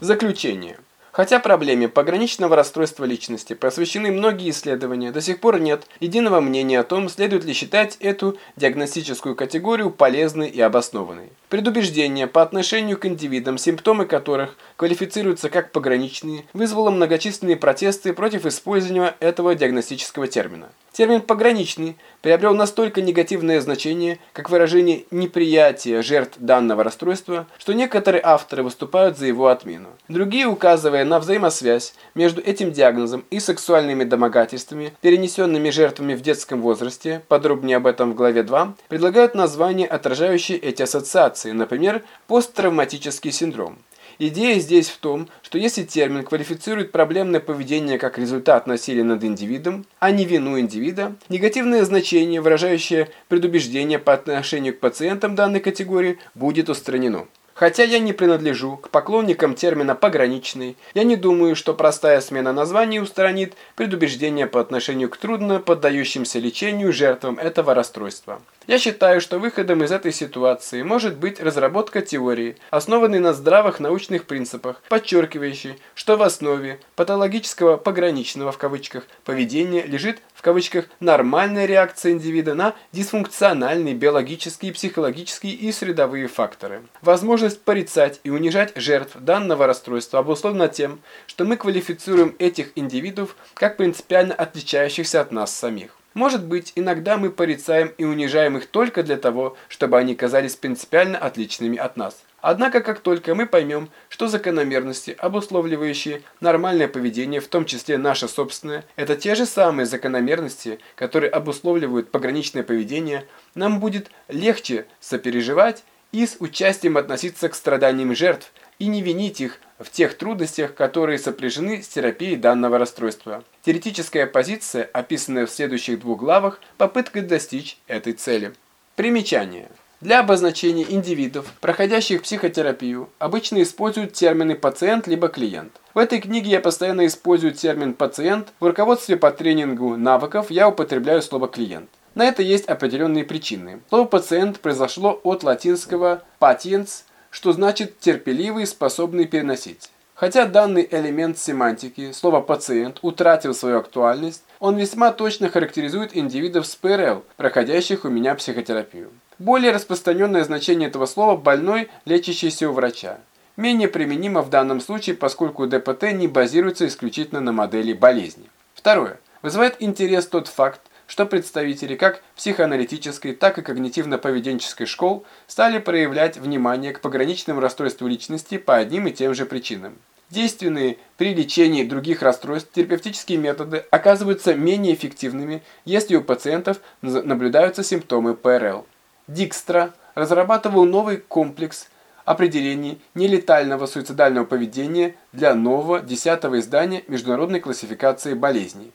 Speaker 2: Заключение. Хотя проблеме пограничного расстройства личности посвящены многие исследования, до сих пор нет единого мнения о том, следует ли считать эту диагностическую категорию полезной и обоснованной. Предубеждение по отношению к индивидам, симптомы которых квалифицируются как пограничные, вызвало многочисленные протесты против использования этого диагностического термина. Термин «пограничный» приобрел настолько негативное значение, как выражение неприятия жертв данного расстройства, что некоторые авторы выступают за его отмену. Другие, указывая на взаимосвязь между этим диагнозом и сексуальными домогательствами, перенесенными жертвами в детском возрасте, подробнее об этом в главе 2, предлагают названия, отражающие эти ассоциации, например, посттравматический синдром. Идея здесь в том, что если термин квалифицирует проблемное поведение как результат насилия над индивидом, а не вину индивида, негативное значение, выражающее предубеждение по отношению к пациентам данной категории, будет устранено. Хотя я не принадлежу к поклонникам термина «пограничный», я не думаю, что простая смена названий устранит предубеждение по отношению к трудно поддающимся лечению жертвам этого расстройства. Я считаю, что выходом из этой ситуации может быть разработка теории, основанной на здравых научных принципах, подчеркивающей, что в основе патологического «пограничного» в кавычках поведения лежит в кавычках нормальная реакция индивида на дисфункциональные биологические, психологические и средовые факторы. Возможность порицать и унижать жертв данного расстройства обусловлена тем, что мы квалифицируем этих индивидов как принципиально отличающихся от нас самих. Может быть, иногда мы порицаем и унижаем их только для того, чтобы они казались принципиально отличными от нас. Однако, как только мы поймем, что закономерности, обусловливающие нормальное поведение, в том числе наше собственное, это те же самые закономерности, которые обусловливают пограничное поведение, нам будет легче сопереживать и с участием относиться к страданиям жертв и не винить их в тех трудностях, которые сопряжены с терапией данного расстройства. Теоретическая позиция, описанная в следующих двух главах, попытка достичь этой цели. Примечание. Для обозначения индивидов, проходящих психотерапию, обычно используют термины «пациент» либо «клиент». В этой книге я постоянно использую термин «пациент», в руководстве по тренингу навыков я употребляю слово «клиент». На это есть определенные причины. Слово «пациент» произошло от латинского «patiens», что значит терпеливый, способный переносить. Хотя данный элемент семантики, слово «пациент», утратил свою актуальность, он весьма точно характеризует индивидов с ПРЛ, проходящих у меня психотерапию. Более распространенное значение этого слова – больной, лечащийся у врача. Менее применимо в данном случае, поскольку ДПТ не базируется исключительно на модели болезни. Второе. Вызывает интерес тот факт, что представители как психоаналитической, так и когнитивно-поведенческой школ стали проявлять внимание к пограничным расстройству личности по одним и тем же причинам. Действенные при лечении других расстройств терапевтические методы оказываются менее эффективными, если у пациентов наблюдаются симптомы ПРЛ. Дикстра разрабатывал новый комплекс определении нелетального суицидального поведения для нового десятого издания Международной классификации болезней.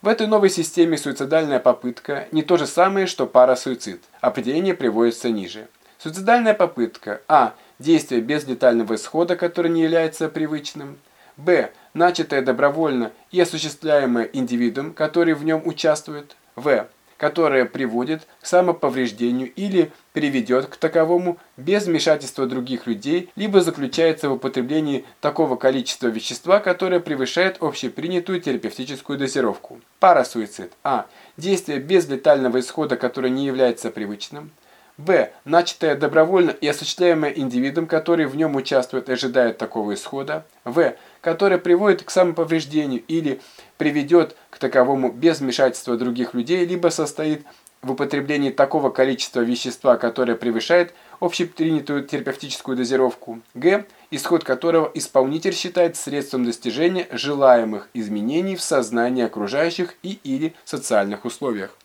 Speaker 2: В этой новой системе суицидальная попытка не то же самое, что парасуицид. Определение приводится ниже. Суицидальная попытка А. Действие без летального исхода, которое не является привычным. Б. Начатое добровольно и осуществляемое индивидом, который в нем участвует. В которое приводит к самоповреждению или приведет к таковому без вмешательства других людей, либо заключается в употреблении такого количества вещества, которое превышает общепринятую терапевтическую дозировку. Парасуицид. А. Действие без летального исхода, которое не является привычным. Б. Начатое добровольно и осуществляемое индивидом, который в нем участвует и ожидает такого исхода. В. Которое приводит к самоповреждению или приведет к таковому без вмешательства других людей, либо состоит в употреблении такого количества вещества, которое превышает общепринятую терапевтическую дозировку. Г. Исход которого исполнитель считает средством достижения желаемых изменений в сознании окружающих и или социальных условиях.